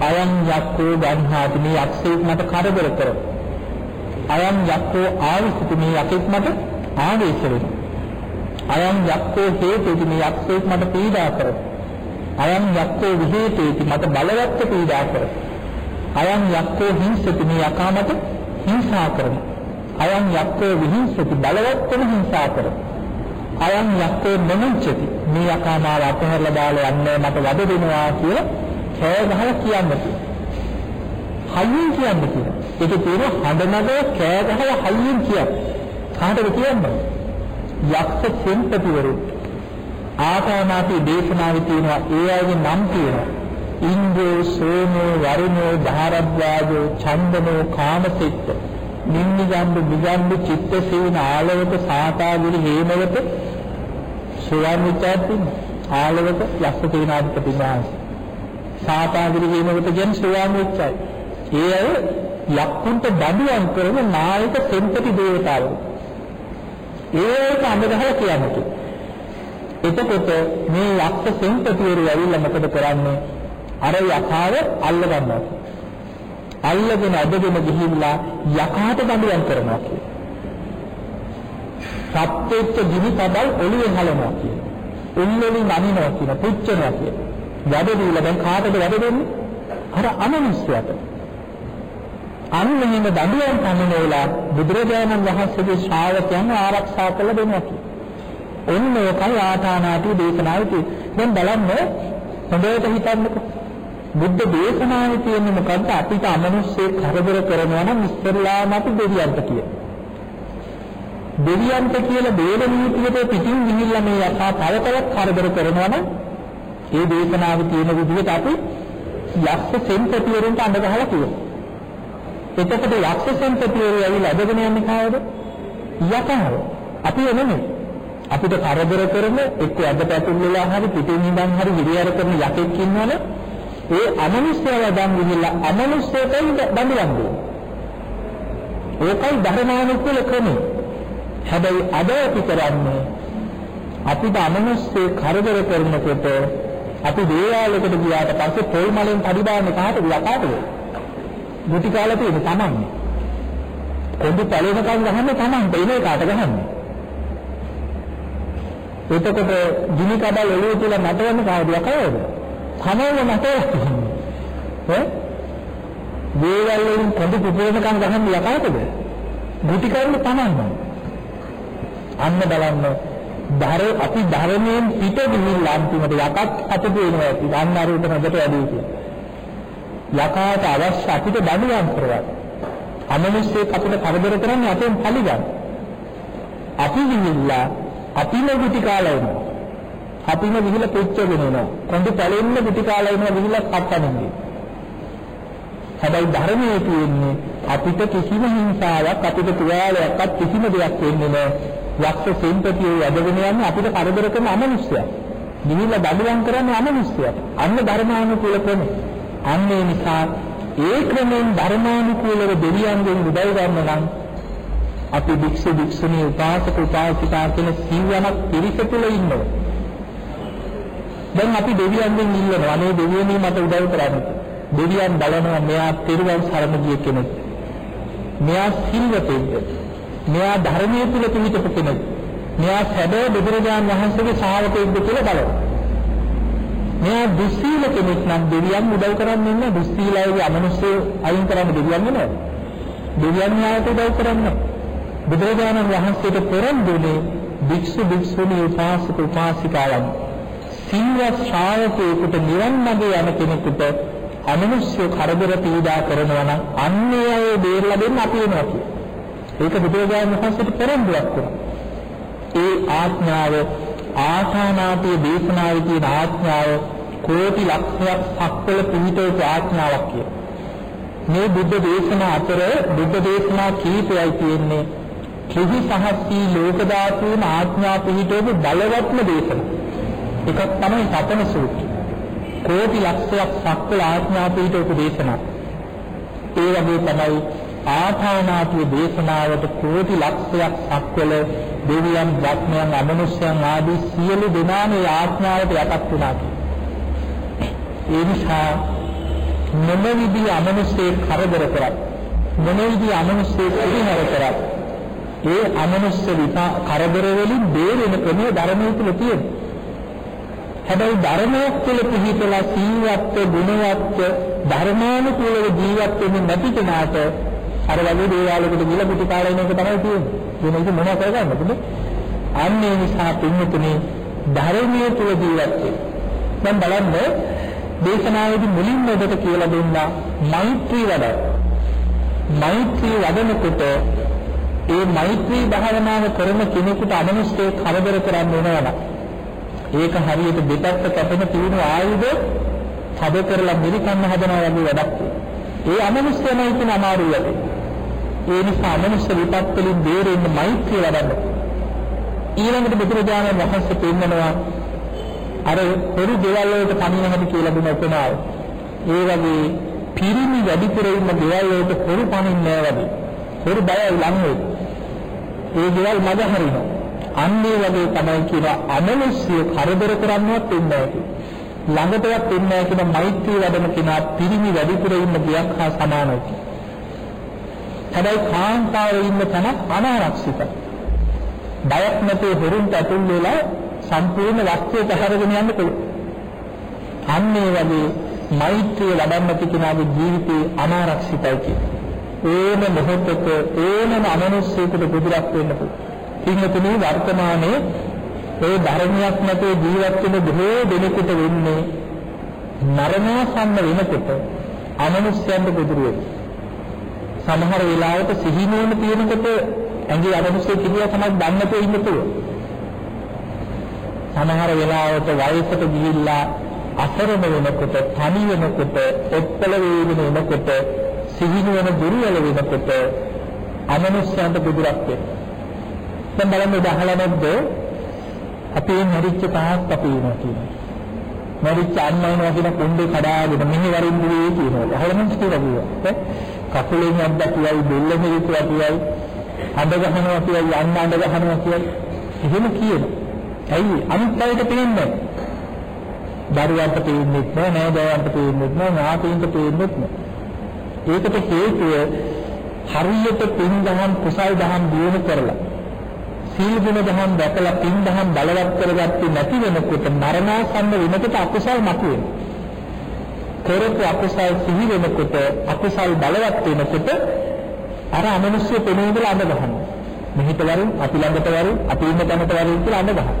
අයං යක්කෝ ගන්හාති මේ යක්ෂයෙක් මට කරදර කරනවා. අයං යක්කෝ ආවිසිත මේ යකෙක් මට ආවේශ වෙනවා. අයං යක්කෝ හේතුති මේ යක්ෂයෙක් මට පීඩා කරනවා. අයං යක්කෝ විහෙතේති මට බලවත් පීඩා කරනවා. අයං යක්කෝ හිංසති මේ යකා මට හිංසා කරනවා. අයං යක්කෝ විහිංසති බලවත්වම හිංසා කරනවා. අයං යක්කෝ නොමුංචති මේ යකා මාව අතහැරලා දාලා යන්නේ මට වද දෙනවා කියලා කෑ ගහලා කියන්න තියෙනවා. හයියෙන් කියන්න තියෙනවා. ඒක තියෙන හඬනග කෑ ගහලා හයියෙන් කියන්න. කාටද කියන්නේ? යක්ෂ සෙන්පතිවරු ආපානාති දේශනාවේ තියෙනවා ඒ අයගේ නම් තියෙනවා. ඉන්ද්‍රෝ සෝමෝ වරුණෝ ධාරද්වාජෝ ඡන්දනෝ කාමසිට නින්නිගම්බ විගම්බ චිත්තසේන ආලවක සාතාගිරි හේමවත සෝවාන් විචාරති ආලවක යක්ෂ තේනාධිපති මහසි සාතාගිරි හේමවත කියන්නේ සෝවාන් විචාරයි ඒ අය යක්කුන්ට බඩුවම් කරන නායක සෙන්පති දේවතාවෝ. ඒක අමදහල කියන්නේ එතකොට මේ යක්ෂ සෙන්පතිවරු ඇවිල්ලා මොකද කරන්නේ අර යකාව අල්ල ගන්නවා අල්ලගෙන අදගෙන ගිහිල්ලා යකාට දඬුවම් කරනවා කියන. සත්‍යෙච්ච ගිනි තබල් ඔළුවේ හලනවා කියන. උල්ලෙලින් අනිනවා කියන පුච්චනවා කියන. වැඩ දීලා දැන් කාටද වැඩ දෙන්නේ? අර අමනුෂ්‍යයට. අන්න එහෙම දඬුවම් පන්නනෝලා බුදුරජාණන් වහන්සේගේ ශ්‍රාවකයන් ආරක්ෂා කළ දෙනවා කියන. ඔන්න ඔකයි ආතානාති දේශනාවේ තියෙන්නේ. දැන් බලන්න හොඳට හිතන්නකෝ. බුද්ධ දේශනාවේ තියෙන්නේ මොකද්ද අපිට අමනුෂ්‍ය කරදර කරනවා නම් ඉස්සරලාම අපි දෙවියන්ට කියන. දෙවියන්ට කියලා දේව නීතියට පිටින් ගිහිල්ලා මේ යකා තව තවත් කරදර කරනවා නම් ඒ දේශනාවේ තියෙන විදිහට අපි යක්ෂ සෙන්පතිවරුන්ට අඬ ගහලා කියනවා. එතකොට යක්ෂ සෙන්පතිවරු ඇවිල්ලා අදගෙන යන්නේ කාවද? යකාව. අපි නෙමෙයි. අපිට කරදර කරන එක්ක අද පැතුම් වෙලා හරි පිටින් ඉඳන් හරි විරියර කරන යකෙක් ඉන්නවනේ ඒ අමනුෂ්‍යව දන් ගිහිල්ලා අමනුෂ්‍යයෙන් දඬුවම් දෙනවා. ඒකයි ධර්මානුකූල ක්‍රමය. හැබැයි අද අපි කරන්නේ අපිට අමනුෂ්‍ය කරදර කරනකොට අපි දේවාලයකට ගියාට පස්සේ පොල් මලෙන් පරිබාන්නේ කාටද යකාටද? මුටි කාලා තියෙන තමන්නේ. කොඳු පැලෙනකන් ගහන්නේ තමන්ට ඉනේ කාට ගහන්නේ? එතකොට ගිනි කඩල් එළිය තියලා නටවන්නේ කාටද යකාවද? තමයිම නැතේ ඈ? දේවල් වලින් පොඩි පුපුරනකම් ගහන්න යකාටද ගුටි කරන්න තමන්ම. අන්න බලන්න. ධර අපි ධර්මයෙන් පිට ගිහිල්ලා අන්තිමට යකත් අතට වෙනවා ඇති. ගන්න අරුන්ට හොඳට වැඩි කියලා. යකාට අවශ්‍ය අපිට දඬුවම් කරවන්න අමනුෂ්‍යයෙක් අපිට කරදර කරන්නේ අපෙන් පරිගන්න අපි ගිහිල්ලා අපිම ගුටි කාලා එනවා අපිම ගිහිල්ලා පුච්චගෙන එනවා. කොඳු පැලෙන්න පිටි කාලා එනවා ගිහිල්ලා කප්පන්නේ. හැබැයි ධර්මයේ තියෙන්නේ අපිට කිසිම හිංසාවක් අපිට තුවාලයක්වත් කිසිම දෙයක් වෙන්නේ නැහැ. යක්ෂ සෙන්පතියේ යදගෙන යන්නේ අපිට කරදර කරන අමනුෂ්‍යයක්. ගිහිල්ලා දඬුවම් කරන්නේ අමනුෂ්‍යයක්. අන්න ධර්මානුකූල ක්‍රමය. අන්න ඒ නිසා ඒ ක්‍රමෙන් ධර්මානුකූලව දෙවියන්ගෙන් උදව් ගන්න නම් අපි භික්ෂු භික්ෂුණී උපාසක උපාසිකා කියන සිව්වනක් පිරිස තුළ ඉන්නවා. දැන් අපි දෙවියන්ගෙන් ඉල්ලනවා මේ දෙවියනි මට උදව් කරන්න. දෙවියන් බලනවා මෙයා පිරුවන් සරණ ගිය කෙනෙක්. මෙයා සිල්වතෙක්ද? මෙයා ධර්මයේ තුල පිහිටපු කෙනෙක්. මෙයා සැබෑ බුදුරජාණන් වහන්සේගේ ශ්‍රාවකෙක්ද කියලා බලනවා. මෙයා දුස්සීල කෙනෙක් නම් දෙවියන් උදව් කරන්නේ නැහැ. දුස්සීලයේ අමනුෂ්‍ය අයින් කරන්න දෙවියන් නෑ. දෙවියන් යායට උදව් කරන්නේ. බුදුරජාණන් වහන්සේට පෙරම්දුනේ භික්ෂු භික්ෂුණී උපාසක උපාසිකාවන් සිල්වත් ශ්‍රාවකයෙකුට නිවන් මාර්ගයේ යන කෙනෙකුට අමනුෂ්‍ය කරදර පීඩා කරනවා නම් අන්නේ අය බේරලා දෙන්න අපි වෙනවා කිය. ඒක බුදුරජාණන් වහන්සේට පෙරම්බුවක් වුණා. ඒ ආඥාව ආසානාපී දේශනාවේ තියෙන ආඥාව කෝටි ලක්ෂයක් සක්වල පිහිටවපු ආඥාවක් කිය. මේ බුද්ධ දේශනා අතර බුද්ධ දේශනා කීපයයි තියෙන්නේ. කිසි සහස්සී ලෝක ධාතුන් ආඥා පිහිටවපු බලවත්ම දේශනා. එකක් තමයි සතන සූත්‍රය. කෝටි ලක්ෂයක් සක්වල ආඥා පිටු උපදේශනා. ඒ වගේ තමයි ආථානාතිය දේශනාවට කෝටි ලක්ෂයක් සක්වල දෙවියන්, ඥාත්මයන්, අමනුෂ්‍යයන් ආදී සියලු දෙනාම ඒ ආඥාවට යටත් වුණා. ඒ නිසා මොන විදිහ අමනුෂ්‍යයෙක් කරදර කරත් මොන විදිහ අමනුෂ්‍යයෙක් පිළිහර කරත් ඒ අමනුෂ්‍ය විපා කරදර වලින් බේරෙන ක්‍රමය ධර්මයේ තුල තියෙනවා. හැබැයි ධර්මයක් තුළ පිහිටලා සීලවත් ගුණවත් ධර්මානුකූලව ජීවත් වෙන්නේ නැති කෙනාට අර වගේ දේවාලයකට ගිහලා පිටි කාලේන එක තමයි තියෙන්නේ. වෙන එක මොනව කරගන්නද? අන්න ඒ නිසා පින්වතුනි ධර්මයේ තුල ජීවත් වෙන්න. දැන් බලන්න දේශනාවේදී මුලින්ම ඔබට කියලා දුන්නා මෛත්‍රී වැඩ. මෛත්‍රී වඩනකොට ඒ මෛත්‍රී භාවනාව කරන කෙනෙකුට අමනුෂ්‍ය කරදර කරන්න වෙනවා. ඒක හරියට දෙපැත්ත කැපෙන තියෙන ආයුධ හද කරලා මිරිකන්න හදනවා වගේ වැඩක්. ඒ අමනුෂ්‍යමයි කියන අමාරු වැඩ. ඒ නිසා අමනුෂ්‍ය විපත් වලින් බේරෙන්න මෛත්‍රිය වඩන්න. ඊළඟට බුදුරජාණන් වහන්සේ පෙන්නනවා අර පොඩි දේවල් වලට පණින හැටි කියලා දුන්න උපමාව. ඒ වගේ පිරිමි වැඩිපුර ඉන්න දේවල් වලට පොරු පණින්නේ නැහැ වගේ. පොරු බයයි ලං වෙයි. ඒ දේවල් මග හරිනවා. අන්න ඒ වගේ තමයි කියන අමනුෂ්‍ය කරදර කරන්නවත් ඉන්නේ ළඟටවත් ඉන්නේ කියන මෛත්‍රී වැඩම කෙනා පිරිමි වැඩිපුර ඉන්න ගියක් හා සමානයි. හැබැයි කාන්තාවේ ඉන්න තැන අනාරක්ෂිතයි. බයක් නැතුව හොරුන්ට ඇතුල් වෙලා සම්පූර්ණ වස්තුව පැහැරගෙන යන්න පුළුවන්. අන්න ඒ වගේ මෛත්‍රිය ලබන්නට කෙනාගේ ජීවිතේ අනාරක්ෂිතයි කියන්නේ. ඕන මොහොතක ඕනම අමනුෂ්‍යයකට බුදුරක් වෙන්න පුළුවන්. පින්වතුනි වර්තමානයේ ඒ ධර්මයක් නැතේ ජීවත් වෙන බොහෝ දෙනෙකුට වෙන්නේ මරණාසන්න වෙනකොට අමනුෂ්‍යයන්ට ගොදුරු සමහර වෙලාවට සිහිනුවන තියෙනකොට ඇඟේ අමනුෂ්‍ය කිරියා තමයි දන්නතේ ඉන්න පුළුවන්. සමහර වෙලාවට වයසට ගිහිල්ලා අසරණ වෙනකොට, තනි වෙනකොට, ඔත්තල වේගෙන එනකොට, සිහිනුවන දුර්වල වෙනකොට අමනුෂ්‍යයන්ට ගොදුරක් වෙනවා. දැන් බලන්න උදාහරණ නැද්ද? අපේ මරිච්ච පහක් අපි වෙනවා කියනවා. මරිච්ච අන්නවනවා කියන කුණ්ඩේ කඩාගෙන මෙහි වරින් දුවේ කියනවා. අහලම කියලා කිව්වා. කකුලෙන් අද්දා කියයි, බෙල්ලෙන් ඉතුවා කියයි, අඬ ගහනවා කියයි, යන්න අඬ ගහනවා කියයි. එහෙම කියන. ඇයි අනිත් අයට පේන්නේ දරුවන්ට පේන්නේ නැහැ, නෑදෑයන්ට පේන්නේ නැහැ, ඥාතීන්ට පේන්නේ නැහැ. ඒකට හේතුව හරියට පින් දහම් කුසල් දහම් දියුණු කරලා සීල ගුණ දහම් දැකලා පින් දහම් බලවත් කරගත්තේ නැති වෙනකොට මරණාසන්න වෙනකොට අකුසල් මතුවෙනවා. කරපු අකුසල් සිහි වෙනකොට අකුසල් බලවත් වෙනකොට අර අමනුෂ්‍ය පෙනේදලා අඳ ගන්නවා. මෙහිට වරුන් අපි ළඟට වරුන් අපි ඉන්න තැනට වරුන් කියලා අඳ ගන්නවා.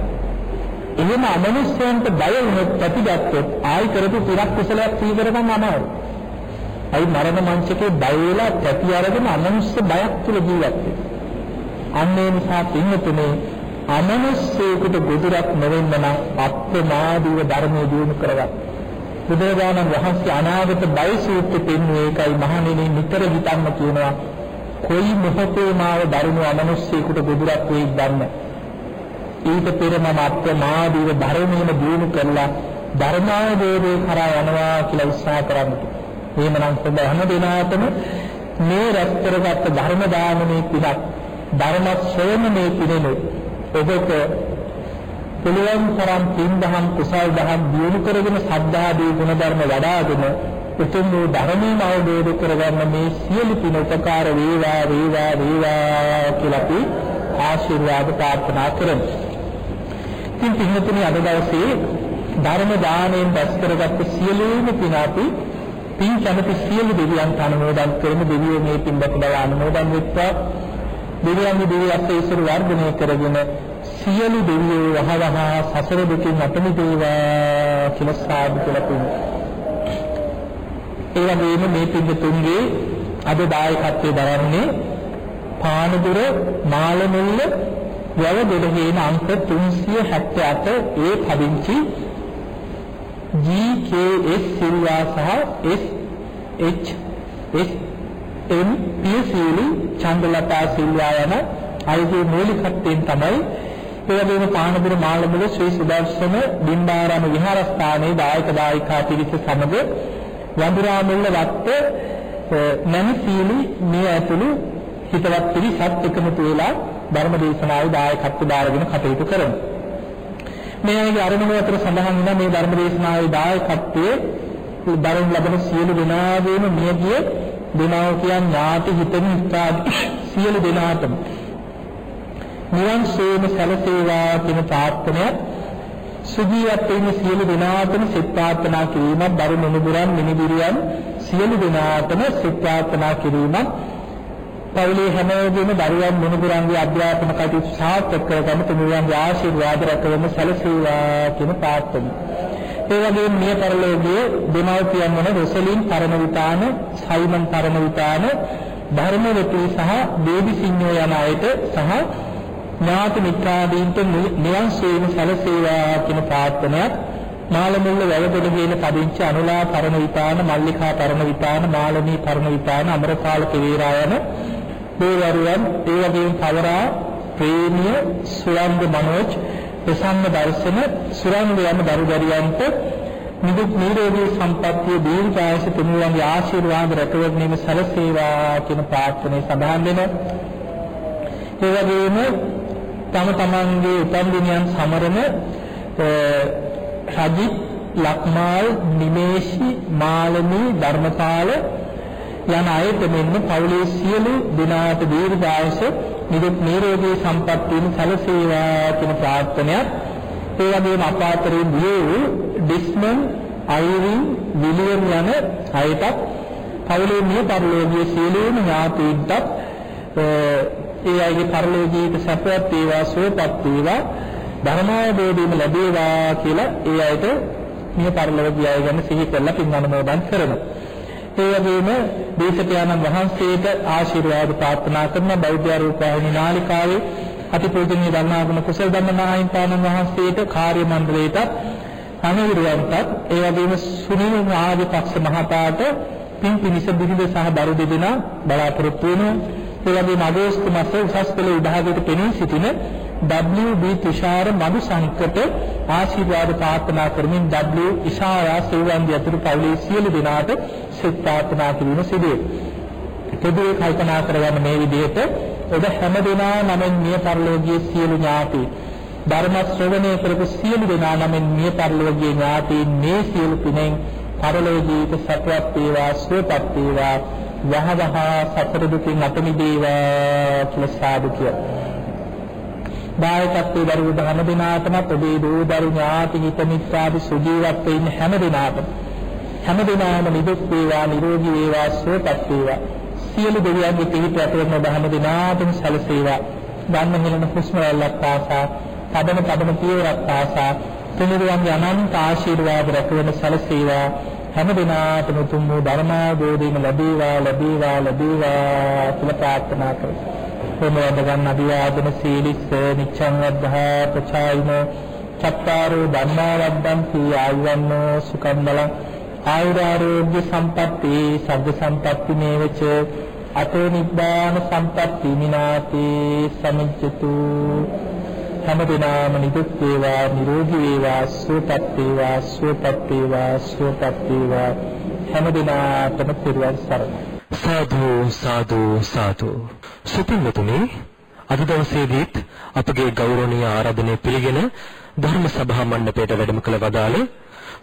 එහෙම අමනුෂ්‍යයන්ට බය වුණොත් ප්‍රතිගත්තොත් ආයි කරපු පුරක් කුසලයක් සිහි කරගන්න අමාරුයි. අයි මරණ මංචකේ බය වෙලා ප්‍රති අරගෙන අමනුෂ්‍ය බයක් තුල ජීවත් වෙනවා. අන්න ඒ නිසා පින්වතුනේ අමනුෂ්‍යයෙකුට ගොදුරක් නොවෙන්න නම් අප්‍රමාදීව ධර්මයේ දියුණු කරගන්න. බුදුරජාණන් වහන්සේ අනාගත බය සූත්‍රෙ පෙන්වුවේ ඒකයි මහණෙනි නිතර හිතන්න කියනවා. කොයි මොහොතේ මාව දරුණු අමනුෂ්‍යයෙකුට ගොදුරක් වෙයි දන්නේ. ඊට පෙර මම අප්‍රමාදීව ධර්මයෙන් දියුණු කරලා ධර්මාවබෝධය කරා යනවා කියලා උත්සාහ කරන්න. එහෙමනම් ඔබ හැම දිනකටම මේ රැස් කරගත් ධර්ම දානමේ පිටක් ධර්ම ශ්‍රවණයේ පිළිලු ඔබට පුළුවන් තරම් පින් දහම් කුසල් දහම් දියුණු කරගෙන සද්ධාදී ගුණ ධර්ම වඩාගෙන උතුම් වූ ධර්මයෙන් අවබෝධ කරගන්න මේ සියලු පින උපකාර වේවා වේවා වේවා කියලා අපි ආශිර්වාද ප්‍රාර්ථනා කරමු. ඉතින් පින්තුනි අද දවසේ ධර්ම දාණයෙන් දැස් කරගත්ත සියලුම පින අපි පින් කැමති සියලු දෙවියන්ට අනුමෝදන් කරමු දෙවියෝ මේ පින් දැක බව අනුමෝදන් වෙත්වා දෙවියන්ගේ දිව්‍ය අත්දේශර වර්ධනය කරගෙන සියලු දෙවියෝ වහවහ සසර දුකින් අත මිදේවා කියලා සාදු කියලා තුන්. ඒ වගේම මේ පිළිතුන්ගේ අද දායකත්වයේ දරන්නේ පානදුර මාළමුල්ල වැව දෙදහේන අංක 378 ඒ පදිංචි GKS සිල්වා සහ SHS එම් පියසීලි චන්දලතා සිල්වා යන අයිගේ මූලිකත්වයෙන් තමයි ඒ වගේම පානදුර මාළඹල ශ්‍රී සුදර්ශන බිම්බාරාම විහාරස්ථානයේ දායක දායිකා පිරිස සමග වඳුරාමුල්ල වත්ත නැනසීලි මේ ඇතුළු හිතවත් පිරිසත් එකමුතු වෙලා ධර්ම දේශනාවේ දායකත්ව දාරගෙන කටයුතු කරනවා. මේ අයගේ අරමුණ අතර සඳහන් වෙන මේ ධර්ම දේශනාවේ දායකත්වයේ දරුන් ලබන සියලු දෙනාගේම මියගිය දෙමාපියන් ඥාති හිතෙන ඉස්තාදී සියලු දෙනාටම. නිවන් සෝම සැලසේවා කියන ප්‍රාර්ථනය සුජීවත් වෙන සියලු දෙනාටම සිත ප්‍රාර්ථනා කිරීමක්. දරු මුණුබුරන් මිනිබිරියන් සියලු දෙනාටම සිත ප්‍රාර්ථනා කිරීමක්. පවුලේ හැමෝගෙම දරුවන් මුණුබුරන්ගේ අධ්‍යාපන කටයුතු සාර්ථක කරගන්න තුමුන්ගේ ආශිර්වාද රැකවම සැලසේවා කියන ප්‍රාර්ථනාව. ඒ වගේම මිය පරලෝකයේ දෙමව්පියන් වන රොසලින් පරමවිතාන, සයිමන් පරමවිතාන, ධර්මවතී සහ දේවි සිංහෝ යන අයට සහ ඥාති මිත්‍රාදීන්ට නිවන් සුවේම සැලසේවා කියන ප්‍රාර්ථනාවක් මාළමුල්ල වැවදොඩ කියන පදිංචි අනුලා පරණ විතාන මල්ලිකා පරණ විතාන මාළනී පරණ විතාන අමරපාල පෙරේරා යන දේවරුවන් ඒ වගේම පවරා ප්‍රේමිය සුරංග මනෝජ් ප්‍රසන්න දර්ශන සුරංග යන දරුදරියන්ට නිදුක් නිරෝගී සම්පන්නිය දීර්ඝායස තුමුලන්ගේ ආශිර්වාද රැකවීම සැලසේවා කියන ප්‍රාර්ථනාව සඳහන් වෙනවා. ඒ වගේම තම තමන්ගේ උපන්දිනයන් සමරන රජිත් ලක්මාල් නිමේෂි මාළමී ධර්මපාල යන අයට මෙන්න පවුලේ සියලු දෙනාට දීර්ඝායස නිරුත් නිරෝගී සම්පත්තියන් සැලසේවා කියන ප්‍රාර්ථනයක්. ඒ වගේම අපාතරේ බියෝ ඩිස්මන් අයිරින් විලියම් යන අයටත් පවුලේ මිය පරලෝකීය සියලුම ඥාතීන්ටත් ඒ අයගේ පරලෝකීය සැපවත් වේවා සුවපත් වේවා ධර්මාවබෝධයම ලැබේවා කියලා ඒ අයට මිය පරලෝකීය අය ගැන සිහි කරලා පින් අනුමෝදන් කරනවා. ඒ වගේම දේශකයන්න් වහන්සේට ආශිර්වාද ප්‍රාර්ථනා කරන බෞද්ධ රූපවාහිනී නාලිකාවේ අතිපූජනීය ධර්මාගම කුසල ධම්මනාහිමිපාණන් වහන්සේට කාර්ය මණ්ඩලයටත් අනුවිරුවන්ටත් ඒ වගේම සුනිල් රාජපක්ෂ මහතාට පින් පිනිස බිරිඳ සහ දරු දෙදෙනා බලාපොරොත්තු වෙනවා. ඒ වගේම අගෝස්තු මාසයේ උසස් පෙළ විභාගයට පෙනී සිටින WB තුෂාර මදු සංකත ආශිර්වාද ප්‍රාර්ථනා කරමින් W ඉෂාරා සේවන්දී අතුරු පවුලේ සියලු දෙනාට සෙත් ප්‍රාර්ථනා කිරීම සිදුවේ. පොදුවේ කල්පනා කරගන්න මේ විදිහට ඔබ හැම දෙනා නමින් මිය පරලෝකීය සියලු ඥාති ධර්ම ශ්‍රවණය කරපු සියලු දෙනා නමින් මිය පරලෝකීය ඥාති මේ සියලු පිනෙන් පරලෝකීය සත්‍යවත් වේවා සුවපත් වේවා යහවහ සතර දුකින් අත මිදේවා කියලා සාදු කියලා. දායකත්වයේ දරුවෝ හැම දිනාටම ඔබේ දූ දරු ඥාති හිත මිත්‍රාදි සුජීවත් වෙන්න හැම දිනාටම. හැම දිනාම නිදුක් වේවා නිරෝගී වේවා සුවපත් වේවා. සියලු දෙවියන්ගේ පිහිට ඇතුළත ඔබ හැම දිනාටම සැලසේවා. ගන්න හෙළන හුස්ම රැල්ලක් ආසා පදන පදන පියවරක් ආසා තුනුරුවන්ගේ අනන්ත ආශිර්වාද රැකගෙන සැලසේවා. හැම දිනාටම තුන් වූ ධර්මාදෝදීම ලැබේවා ලැබේවා ලැබේවා කියලා ප්‍රාර්ථනා කරමු. ප්‍රමෝද ගන්න අභිවාදන සීලිස්ස නිච්ඡං වද්ධා ප්‍රචායින චත්තාරෝ ධම්මා වද්දන්ති ආයුවන්නෝ සුඛං බලං ආයුරාෝග්‍ය සම්පatti සග්ග සම්පatti මේවච අතෝ නිබ්බාන සම්පatti මිනාති සමිච්ඡතු හැමදෙනාම නිදුක් වේවා නිරෝගී වේවා සුවපත් වේවා සුවපත් වේවා සුවපත් වේවා. හැමදෙනාටම පිරුවන් සරණයි. සාදු සාදු සාදු. සුපින්නතුනි අද දවසේදීත් අපගේ ගෞරවනීය ආරාධනය පිළිගෙන ධර්ම සභා මණ්ඩපයට වැඩම කළ වදාළ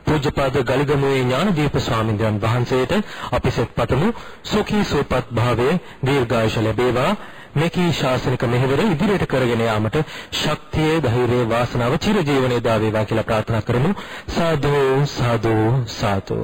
පූජ්‍යපාද ගලිගමුවේ ඥානදීප ස්වාමීන් වහන්සේට අපි සෙත් පතමු. සුඛී සුවපත් භාවයේ දීර්ඝායුෂ ලැබේවා. මේකී ශාසනික මෙහෙවර ඉදිරියට කරගෙන යාමට ශක්තිය ධෛර්යය වාසනාව චිරජීවනයේ දා වේවා කියලා ප්‍රාර්ථනා කරමු. සාදු සාදු සාදු.